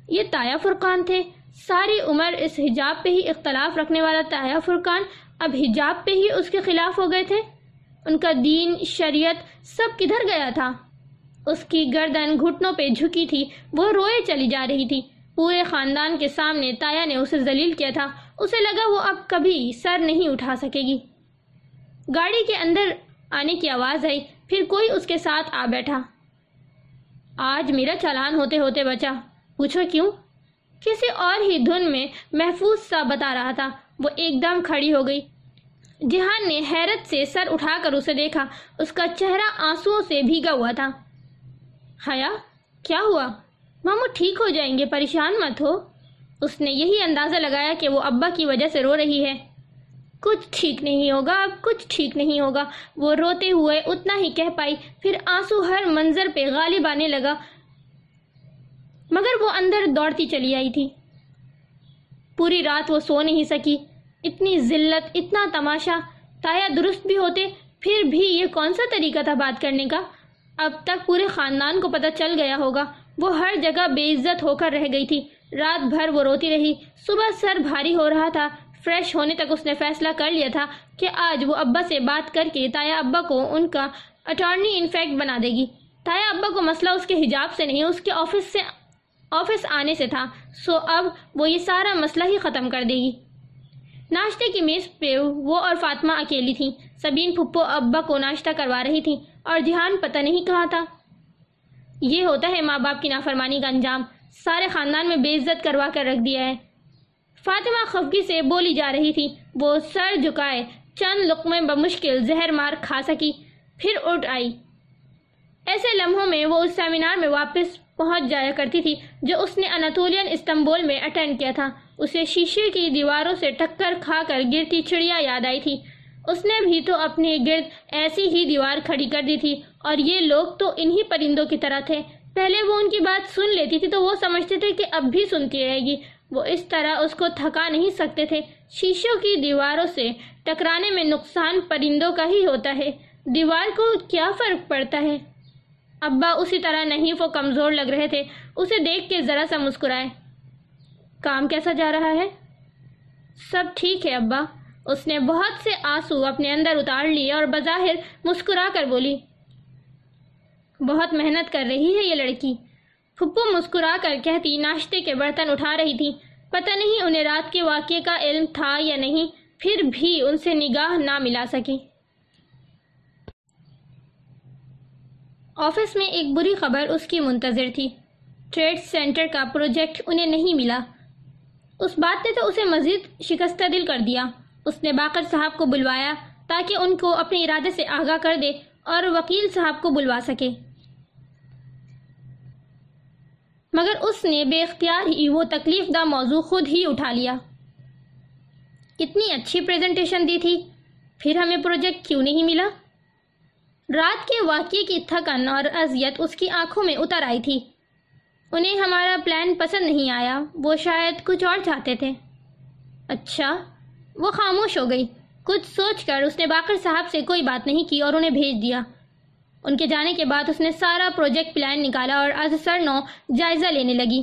یہ تایا فرقان تھے۔ ساری عمر اس حجاب پہ ہی اختلاف رکھنے والا تایا فرقان اب حجاب پہ ہی اس کے خلاف ہو گئے تھے۔ ان کا دین، شریعت سب کدھر گیا تھا۔ اس کی گردن گھٹنوں پہ جھکی تھی۔ وہ روئے چلی جا رہی تھی۔ پورے خاندان کے سامنے تایا نے اسے ذلیل کیا تھا۔ اسے لگا وہ اب کبھی سر نہیں اٹھا سکے گی۔ گاڑی کے اندر آنے کی آواز آئی، پھر کوئی اس کے ساتھ آ بیٹھا۔ آج میرا چالان ہوتے ہوتے بچا۔ پوچھو کیوں؟ کسی اور ہی دھن میں محفوظ سا بتا رہا تھا۔ وہ ایک دم کھڑی ہو گئی۔ جہان نے حیرت سے سر اٹھا کر اسے دیکھا۔ اس کا چہرہ آنسو سے بھیگا ہوا تھا۔ حیا، کیا ہوا؟ مامو، ٹھیک ہو جائیں گے، پریشان مت ہو۔ اس نے یہی اندازہ لگایا کہ وہ ابا کی وجہ سے رو رہی ہے۔ کچھ ٹھیک نہیں ہوگا، اب کچھ ٹھیک نہیں ہوگا۔ وہ روتے ہوئے اتنا ہی کہہ پائی، پھر آنسو ہر منظر پہ غالب آنے لگا۔ مگر وہ اندر دوڑتی چلی آئی تھی۔ پوری رات وہ سو نہیں سکی۔ اتنی ذلت، اتنا تماشا۔ تایا درست بھی ہوتے، پھر بھی یہ کون سا طریقہ تھا بات کرنے کا؟ اب تک پورے خاندان کو پتہ چل گیا ہوگا۔ وہ ہر جگہ بے عزت ہو کر رہ گئی تھی۔ رات بھر وہ روتی رہی۔ صبح سر بھاری ہو رہا تھا۔ فریش ہونے تک اس نے فیصلہ کر لیا تھا کہ آج وہ ابا سے بات کر کے تایا ابا کو ان کا اٹارنی انفیکٹ بنا دے گی۔ تایا ابا کو مسئلہ اس کے حجاب سے نہیں، اس کے آفس سے آفس آنے سے تھا۔ سو اب وہ یہ سارا مسئلہ ہی ختم کر دے گی۔ ناشتے کی میز پہ وہ اور فاطمہ اکیلی تھیں۔ سبین پھپھو ابا کو ناشتہ کروا رہی تھی اور جہان پتہ نہیں کہا تھا۔ یہ ہوتا ہے ماں باپ کی نافرمانی کا انجام۔ سارے خاندان میں بے عزت کروا کر رکھ دیا ہے۔ فاطمہ خفگی سے بولی جا رہی تھی۔ وہ سر جھکائے چند لقمے بمشکل زہر مار کھا سکی۔ پھر اٹھ آئی۔ ایسے لمحوں میں وہ اس سیمینار میں واپس پہنچ جایا کرتی تھی جو اس نے اناتولین استنبول میں اٹینڈ کیا تھا۔ اسے شیشے کی دیواروں سے ٹکر کھا کر گرتی چڑیا یاد آئی تھی۔ اس نے بھی تو اپنے گرد ایسی ہی دیوار کھڑی کر دی تھی۔ اور یہ لوگ تو انہی پرندوں کی طرح تھے۔ پہلے وہ ان کی بات سن لیتی تھی تو وہ سمجھتے تھے کہ اب بھی سنتی رہے گی۔ وہ اس طرح اس کو تھکا نہیں سکتے تھے۔ شیشوں کی دیواروں سے ٹکرانے میں نقصان پرندوں کا ہی ہوتا ہے۔ دیوار کو کیا فرق پڑتا ہے؟ ابا اسی طرح نہیں، وہ کمزور لگ رہے تھے۔ اسے دیکھ کے ذرا سا مسکرائے۔ کام کیسا جا رہا ہے؟ سب ٹھیک ہے ابا۔ اس نے بہت سے آنسو اپنے اندر اتار لیے اور بظاہر مسکرا کر بولی بہت محنت کر رہی ہے یہ لڑکی۔ پھپو مسکرا کر کہتی، ناشتے کے برتن اٹھا رہی تھی۔ پتہ نہیں انہیں رات کے واقعے کا علم تھا یا نہیں، پھر بھی ان سے نگاہ نہ ملا سکی۔ آفس میں ایک بری خبر اس کی منتظر تھی۔ ٹریڈ سینٹر کا پروجیکٹ انہیں نہیں ملا۔ اس بات نے تو اسے مزید شکستہ دل کر دیا۔ اس نے باقر صاحب کو بلوایا تاکہ ان کو اپنے ارادے سے آگاہ کر دے اور وکیل صاحب کو بلوا سکے۔ مگر اس نے بے اختیار ہی وہ تکلیف دہ موضوع خود ہی اٹھا لیا۔ کتنی اچھی پریزنٹیشن دی تھی۔ پھر ہمیں پروجیکٹ کیوں نہیں ملا؟ رات کے واقعے کی تھکن اور اذیت اس کی آنکھوں میں اتر آئی تھی۔ انہیں ہمارا پلان پسند نہیں آیا۔ وہ شاید کچھ اور چاہتے تھے۔ اچھا وہ خاموش ہو گئی۔ کچھ سوچ کر اس نے باقر صاحب سے کوئی بات نہیں کی اور انہیں بھیج دیا۔ ان کے جانے کے بعد اس نے سارا پروجیکٹ پلان نکالا اور آج سر نو جائزہ لینے لگی۔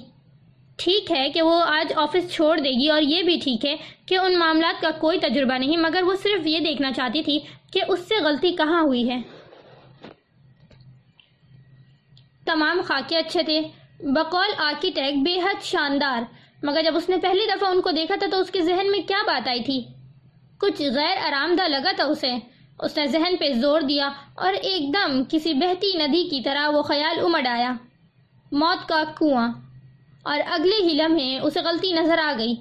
ٹھیک ہے کہ وہ آج آفس چھوڑ دے گی اور یہ بھی ٹھیک ہے کہ ان معاملات کا کوئی تجربہ نہیں، مگر وہ صرف یہ دیکھنا چاہتی تھی کہ اس سے غلطی کہاں ہوئی ہے۔ تمام خاکے اچھے تھے۔ بقول آرکیٹیکٹ بے حد شاندار، مگر جب اس نے پہلی دفعہ ان کو دیکھا تھا تو اس کے ذہن میں کیا بات آئی تھی؟ کچھ غیر آرام دہ لگا تھا اسے۔ اس نے ذہن پہ زور دیا اور ایک دم کسی بہتی ندی کی طرح وہ خیال امڑ آیا۔ موت کا کنواں۔ اور اگلے ہی لمحے اسے غلطی نظر آ گئی۔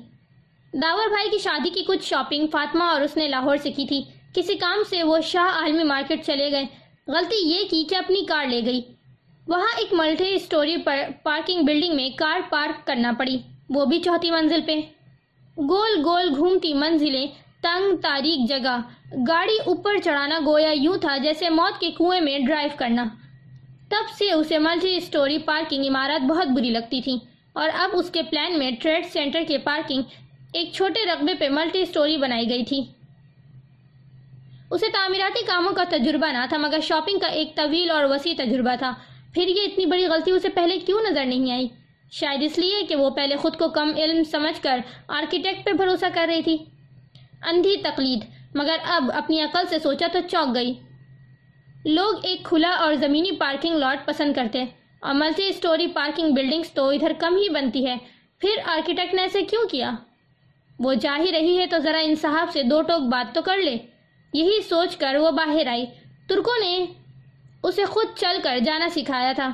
داور بھائی کی شادی کی کچھ شاپنگ فاطمہ اور اس نے لاہور سے کی تھی۔ کسی کام سے وہ شاہ عالمی مارکیٹ چلے گئے۔ غلطی یہ کی کہ اپنی کار لے گئی۔ وہاں ایک ملٹی سٹوری پارکنگ بلڈنگ میں کار پارک کرنا پڑی۔ وہ بھی چوتھی منزل پہ۔ گول گول گھومتی منزلیں تنگ تاریخ جگہ۔ گاڑی اوپر چڑھانا گویا یوں تھا جیسے موت کے کنویں میں ڈرائیو کرنا۔ تب سے اسے ملٹی سٹوری پارکنگ عمارت بہت بری لگتی تھی۔ اور اب اس کے پلان میں ٹریڈ سینٹر کے پارکنگ ایک چھوٹے رقبے پہ ملٹی سٹوری بنائی گئی تھی۔ اسے تعمیراتی کاموں کا تجربہ نہ تھا، مگر شاپنگ کا ایک طویل اور وسیع تجربہ تھا۔ پھر یہ اتنی بڑی غلطی اسے پہلے کیوں نظر نہیں آئی؟ شاید اس لیے کہ وہ پہلے خود کو کم علم سمجھ کر آرکیٹیکٹ پہ بھروسہ کر رہی تھی۔ اندھی تقلید، مگر اب اپنی عقل سے سوچا تو چوک گئی۔ لوگ ایک کھلا اور زمینی پارکنگ لاٹ پسند کرتے اور ملٹی اسٹوری پارکنگ بلڈنگز تو ادھر کم ہی بنتی ہے۔ پھر آرکیٹیکٹ نے ایسے کیوں کیا؟ وہ جا ہی رہی ہے تو ذرا انصاف سے دو ٹوک بات تو کر لے۔ یہی سوچ کر وہ باہر آئی۔ ترکوں نے اسے خود چل کر جانا سکھایا تھا۔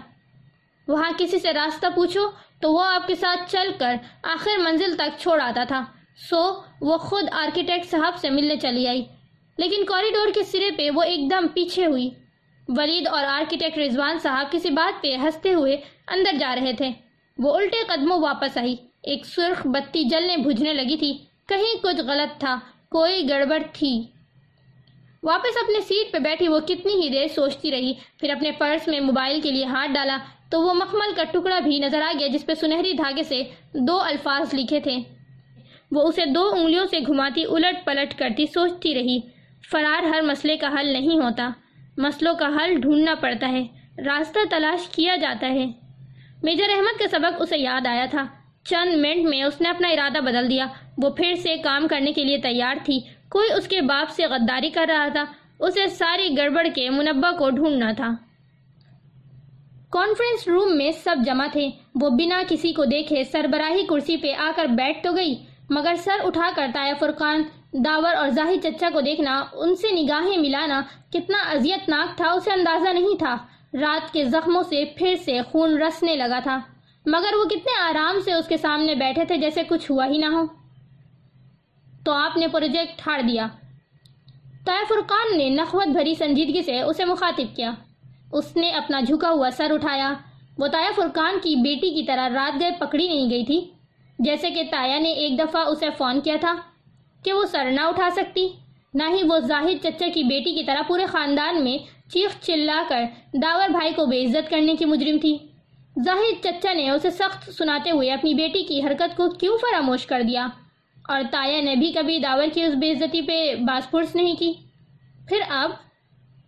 وہاں کسی سے راستہ پوچھو تو وہ آپ کے ساتھ چل کر آخر منزل تک چھوڑ آتا تھا۔ سو وہ خود آرکیٹیکٹ صاحب سے ملنے چلی آئی۔ لیکن کوریڈور کے سرے پہ وہ ایک دم پیچھے ہوئی۔ ولید اور آرکیٹیکٹ رضوان صاحب کسی بات پہ ہنستے ہوئے اندر جا رہے تھے۔ وہ الٹے قدموں واپس آئی۔ ایک سرخ بتی جلنے بھجنے لگی تھی۔ کہیں کچھ غلط تھا، کوئی گڑبڑ تھی۔ واپس اپنے سیٹ پہ بیٹھی وہ کتنی ہی دیر سوچتی رہی۔ پھر اپنے پرس میں موبائل کے لیے ہاتھ ڈالا تو وہ مخمل کا ٹکڑا بھی نظر آ گیا جس پہ سنہری دھاگے سے دو الفاظ لکھے تھے۔ وہ اسے دو انگلیوں سے گھماتی، الٹ پلٹ کرتی، سوچتی رہی، فرار ہر مسئلے کا حل نہیں ہوتا، مسئلوں کا حل ڈھونڈنا پڑتا ہے، راستہ تلاش کیا جاتا ہے۔ میجر احمد کا سبق اسے یاد آیا تھا۔ چند منٹ میں اس نے اپنا ارادہ بدل دیا۔ وہ پھر سے کام کرنے کے لیے تیار تھی۔ کوئی اس کے باپ سے غداری کر رہا تھا۔ اسے ساری گڑبڑ کے منبع کو ڈھونڈنا تھا۔ کانفرنس روم میں سب جمع تھے۔ وہ بنا کسی کو دیکھے، سربراہی کرسی پہ آ کر بیٹھ تو گئی۔ مگر سر اٹھا کر تایا فرقان، داور اور زاہد چچا کو دیکھنا، ان سے نگاہیں ملانا کتنا اذیت ناک تھا، اسے اندازہ نہیں تھا۔ رات کے زخموں سے پھر سے خون رسنے لگا تھا۔ مگر وہ کتنے آرام سے اس کے سامنے بیٹھے تھے جیسے کچھ ہوا ہی نہ ہو۔ تو آپ نے پروجیکٹ ہار دیا۔ طائع فرقان نے نخوت بھری سنجیدگی سے اسے مخاطب کیا۔ اس نے اپنا جھکا ہوا سر اٹھایا۔ وہ طائع فرقان کی بیٹی کی طرح رات گئے پکڑی نہیں گئی تھی۔ جیسے کہ تایا نے ایک دفعہ اسے فون کیا تھا کہ وہ سر نہ اٹھا سکتی، نہ ہی وہ زاہد چچا کی بیٹی کی طرح پورے خاندان میں چیخ چلا کر داور بھائی کو بے عزت کرنے کی مجرم تھی۔ زاہد چچا نے اسے سخت سناتے ہوئے اپنی بیٹی کی حرکت کو کیوں فراموش کر دیا؟ اور تایا نے بھی کبھی داور کی اس بے عزتی پہ باس پرس نہیں کی۔ پھر اب،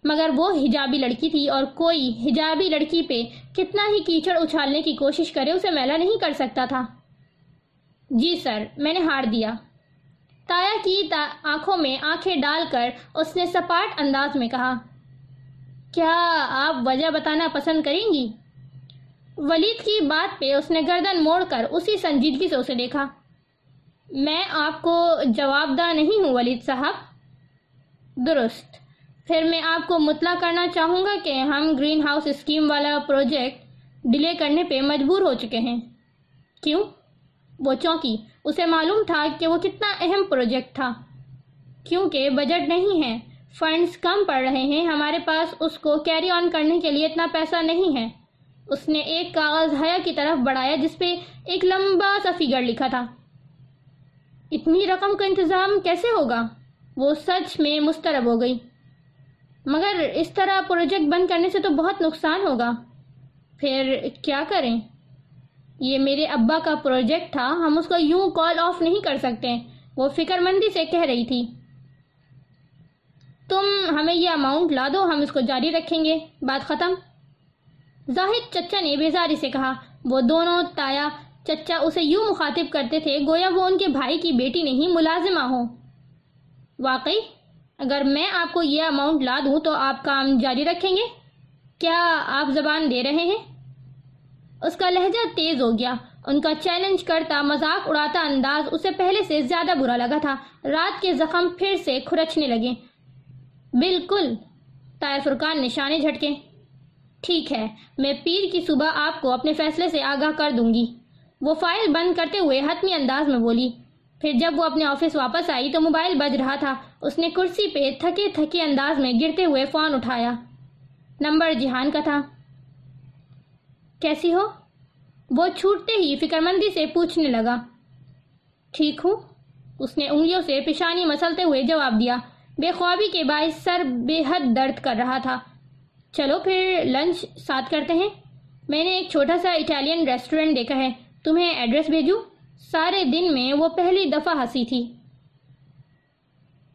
مگر وہ ہجابی لڑکی تھی اور کوئی ہجابی لڑکی پہ کتنا ہی کیچڑ اچھالنے کی کوشش کرے اسے میلا نہیں کر سکتا تھا۔ جی سر، میں نے ہار دیا۔ تایا کی آنکھوں میں آنکھیں ڈال کر اس نے سپاٹ انداز میں کہا، کیا آپ وجہ بتانا پسند کریں گی؟ ولید کی بات پہ اس نے گردن موڑ کر اسی سنجیدگی سے اسے دیکھا۔ میں آپ کو جواب دہ نہیں ہوں ولید صاحب۔ درست۔ پھر میں آپ کو مطلع کرنا چاہوں گا کہ ہم گرین ہاؤس اسکیم والا پروجیکٹ ڈیلے کرنے پہ مجبور ہو چکے ہیں۔ کیوں؟ وہ چونکی اسے معلوم تھا کہ وہ کتنا اہم پروجیکٹ تھا۔ کیونکہ بجٹ نہیں ہے۔ فنڈز کم پڑ رہے ہیں۔ ہمارے پاس اس کو کیری آن کرنے کے لیے اتنا پیسہ نہیں ہے۔ اس نے ایک کاغذ حیا کی طرف بڑھایا جس پہ ایک لمبا سا فگر لکھا تھا۔ اتنی رقم کا انتظام کیسے ہوگا؟ وہ سچ میں مسترب ہو گئی۔ مگر اس طرح پروجیکٹ بند کرنے سے تو بہت نقصان ہوگا۔ پھر کیا کریں؟ یہ میرے ابا کا پروجیکٹ تھا، ہم اس کو یوں کال آف نہیں کر سکتے۔ وہ فکر مندی سے کہہ رہی تھی۔ تم ہمیں یہ اماؤنٹ لا دو، ہم اس کو جاری رکھیں گے۔ بات ختم۔ زاہد چچا نے بیزاری سے کہا۔ وہ دونوں تایا چچا اسے یوں مخاطب کرتے تھے، گویا وہ ان کے بھائی کی بیٹی نہیں، ملازمہ ہو واقعی، اگر میں آپ کو یہ اماؤنٹ لا دوں تو آپ کام جاری رکھیں گے؟ کیا آپ زبان دے رہے ہیں؟ اس کا لہجہ تیز ہو گیا۔ ان کا چیلنج کرتا مذاق اڑاتا انداز اسے پہلے سے زیادہ برا لگا تھا۔ رات کے زخم پھر سے کھرچنے لگے۔ بالکل تائر فرقان نشانے جھٹکے۔ ٹھیک ہے، میں پیر کی صبح آپ کو اپنے فیصلے سے آگاہ کر دوں گی۔ وہ فائل بند کرتے ہوئے حتمی انداز میں بولی، پھر جب وہ اپنے آفس واپس آئی تو موبائل بج رہا تھا۔ اس نے کرسی پہ تھکے تھکے انداز میں گرتے ہوئے فون اٹھایا۔ نمبر جہان کا تھا۔ کیسی ہو؟ وہ چھوٹتے ہی فکر مندی سے پوچھنے لگا۔ ٹھیک ہوں؟ اس نے انگلیوں سے پیشانی مسلتے ہوئے جواب دیا۔ بے خوابی کے باعث سر بے حد درد کر رہا تھا۔ چلو پھر لنچ ساتھ کرتے ہیں۔ میں نے ایک چھوٹا سا اٹالین ریسٹورنٹ دیکھا ہے۔ تمہیں ایڈریس بھیجوں؟ سارے دن میں وہ پہلی دفعہ ہنسی تھی۔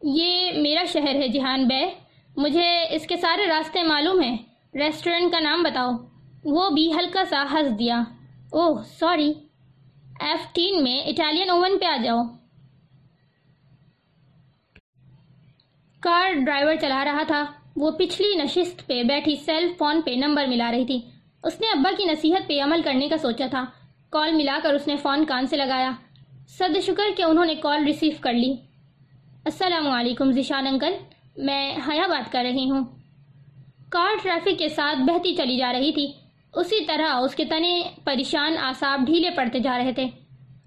یہ میرا شہر ہے جہان بے۔ مجھے اس کے سارے راستے معلوم ہیں۔ ریسٹورنٹ کا نام بتاؤ۔ وہ بھی ہلکا سا ہنس دیا۔ Oh, sorry. ایف ٹین میں اٹالین اوون پہ آ جاؤ۔ کار ڈرائیور چلا رہا تھا۔ وہ پچھلی نشست پہ بیٹھی سیل فون پہ نمبر ملا رہی تھی۔ اس نے ابا کی نصیحت پہ عمل کرنے کا سوچا تھا۔ کال ملا کر اس نے فون کان سے لگایا۔ صد شکر کہ انہوں نے کال ریسیو کر لی۔ السلام علیکم ذیشان انکل۔ میں حیا بات کر رہی ہوں۔ کار ٹریفک کے ساتھ بہتی چلی جا رہی تھی۔ اسی طرح اس کے تنے پریشان آساب ڈھیلے پڑتے جا رہے تھے۔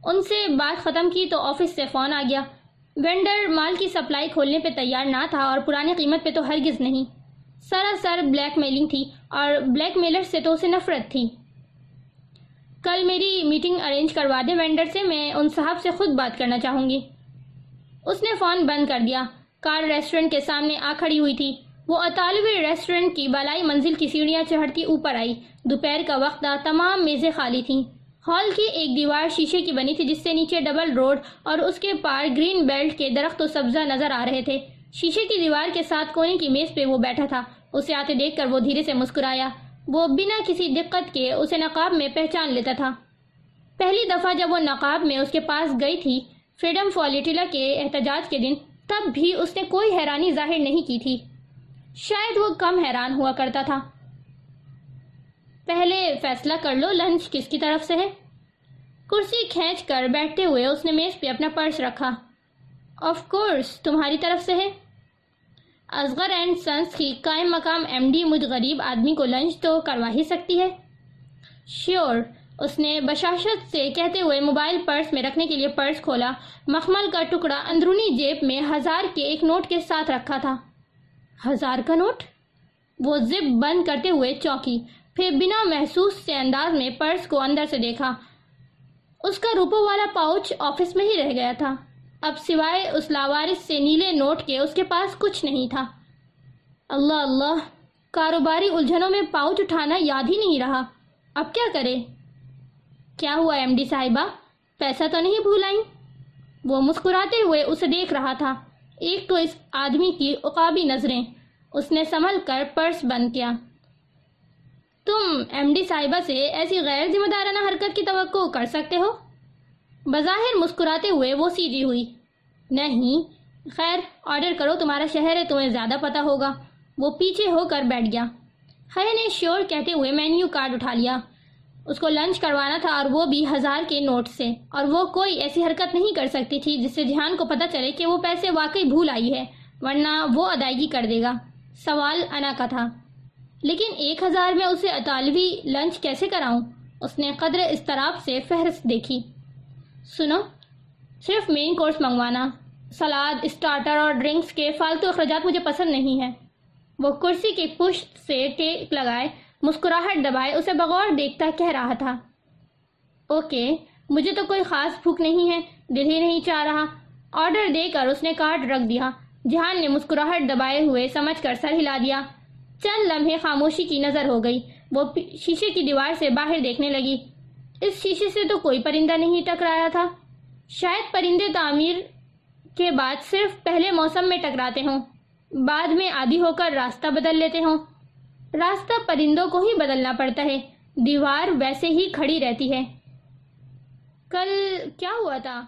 ان سے بات ختم کی تو آفس سے فون آ گیا۔ وینڈر مال کی سپلائی کھولنے پہ تیار نہ تھا اور پرانی قیمت پہ تو ہرگز نہیں۔ سراسر بلیک میلنگ تھی اور بلیک میلر سے تو اسے نفرت تھی۔ کل میری میٹنگ ارینج کروا دے وینڈر سے، میں ان صاحب سے خود بات کرنا چاہوں گی۔ اس نے فون بند کر دیا۔ کار ریسٹورنٹ کے سامنے آ کھڑی ہوئی تھی۔ وہ اطالوی ریسٹورنٹ کی بالائی منزل کی سیڑھیاں چڑھتی اوپر آئی۔ دوپہر کا وقت تھا تمام میزیں خالی تھیں۔ ہال کی ایک دیوار شیشے کی بنی تھی، جس سے نیچے ڈبل روڈ اور اس کے پار گرین بیلٹ کے درخت و سبزہ نظر آ رہے تھے۔ شیشے کی دیوار کے ساتھ کونے کی میز پہ وہ بیٹھا تھا۔ اسے آتے دیکھ کر وہ دھیرے سے مسکرایا۔ وہ بنا کسی دقت کے اسے نقاب میں پہچان لیتا تھا۔ پہلی دفعہ جب وہ نقاب میں اس کے پاس گئی تھی، فریڈم فالیٹیلا کے احتجاج کے دن، تب بھی اس نے کوئی حیرانی ظاہر نہیں کی تھی۔ شاید وہ کم حیران ہوا کرتا تھا۔ پہلے فیصلہ کر لو لنچ کس کی طرف سے ہے۔ کرسی کھینچ کر بیٹھتے ہوئے اس نے میز پہ اپنا پرس رکھا۔ آف کورس تمہاری طرف سے ہے۔ ازغر اینڈ سنس کی قائم مقام ایم ڈی مجھ غریب آدمی کو لنچ تو کروا ہی سکتی ہے۔ شیور اس نے بشاشت سے کہتے ہوئے موبائل پرس میں رکھنے کے لیے پرس کھولا۔ مخمل کا ٹکڑا اندرونی جیب میں ہزار کے ایک نوٹ کے ساتھ رکھا تھا۔ ہزار کا نوٹ؟ وہ زب بند کرتے ہوئے چوکی۔ پھر بنا محسوس سے انداز میں پرس کو اندر سے دیکھا۔ اس کا روپو والا پاؤچ آفس میں ہی رہ گیا تھا۔ اب سوائے اس لاوارس سے نیلے نوٹ کے اس کے پاس کچھ نہیں تھا۔ اللہ اللہ، کاروباری الجھنوں میں پاؤچ اٹھانا یاد ہی نہیں رہا۔ اب کیا کرے؟ کیا ہوا ایم ڈی صاحبہ؟ پیسہ تو نہیں بھولائی وہ مسکراتے ہوئے اسے دیکھ رہا تھا۔ ایک تو اس آدمی کی اقابی نظریں۔ اس نے سنبھل کر پرس بند کیا۔ تم ایم ڈی صاحبہ سے ایسی غیر ذمہ دارانہ حرکت کی توقع کر سکتے ہو؟ بظاہر مسکراتے ہوئے وہ سیدھی جی ہوئی۔ نہیں، خیر، آرڈر کرو، تمہارا شہر ہے، تمہیں زیادہ پتا ہوگا۔ وہ پیچھے ہو کر بیٹھ گیا۔ خیر نے شور کہتے ہوئے مینیو کارڈ اٹھا لیا۔ اس کو لنچ کروانا تھا اور وہ بھی ہزار کے نوٹ سے۔ اور وہ کوئی ایسی حرکت نہیں کر سکتی تھی جس سے جہان کو پتا چلے کہ وہ پیسے واقعی بھول آئی ہے، ورنہ وہ ادائیگی کر دے گا۔ سوال انا کا تھا۔ لیکن ایک ہزار میں اسے اطالوی لنچ کیسے کراؤں؟ اس نے قدر استراب سے فہرست دیکھی۔ سنو، صرف مین کورس منگوانا۔ سلاد اسٹارٹر اور ڈرنکس کے فالتو اخراجات مجھے پسند نہیں ہیں۔ وہ کرسی کی پشت سے ٹیک لگائے، مسکراہٹ دبائے، اسے بغور دیکھتا کہہ رہا تھا۔ اوکے، مجھے تو کوئی خاص بھوک نہیں ہے، دل ہی نہیں چاہ رہا۔ آرڈر دے کر اس نے کارڈ رکھ دیا۔ جہان نے مسکراہٹ دبائے ہوئے سمجھ کر سر ہلا دیا۔ چند لمحے خاموشی کی نظر ہو گئی۔ وہ شیشے کی دیوار سے باہر دیکھنے لگی۔ اس شیشے سے تو کوئی پرندہ نہیں ٹکرایا تھا۔ شاید پرندے تعمیر کے بعد صرف پہلے موسم میں ٹکراتے ہوں۔ بعد میں عادی ہو کر راستہ بدل لیتے ہوں۔ راستہ پرندوں کو ہی بدلنا پڑتا ہے۔ دیوار ویسے ہی کھڑی رہتی ہے۔ کل کیا ہوا تھا؟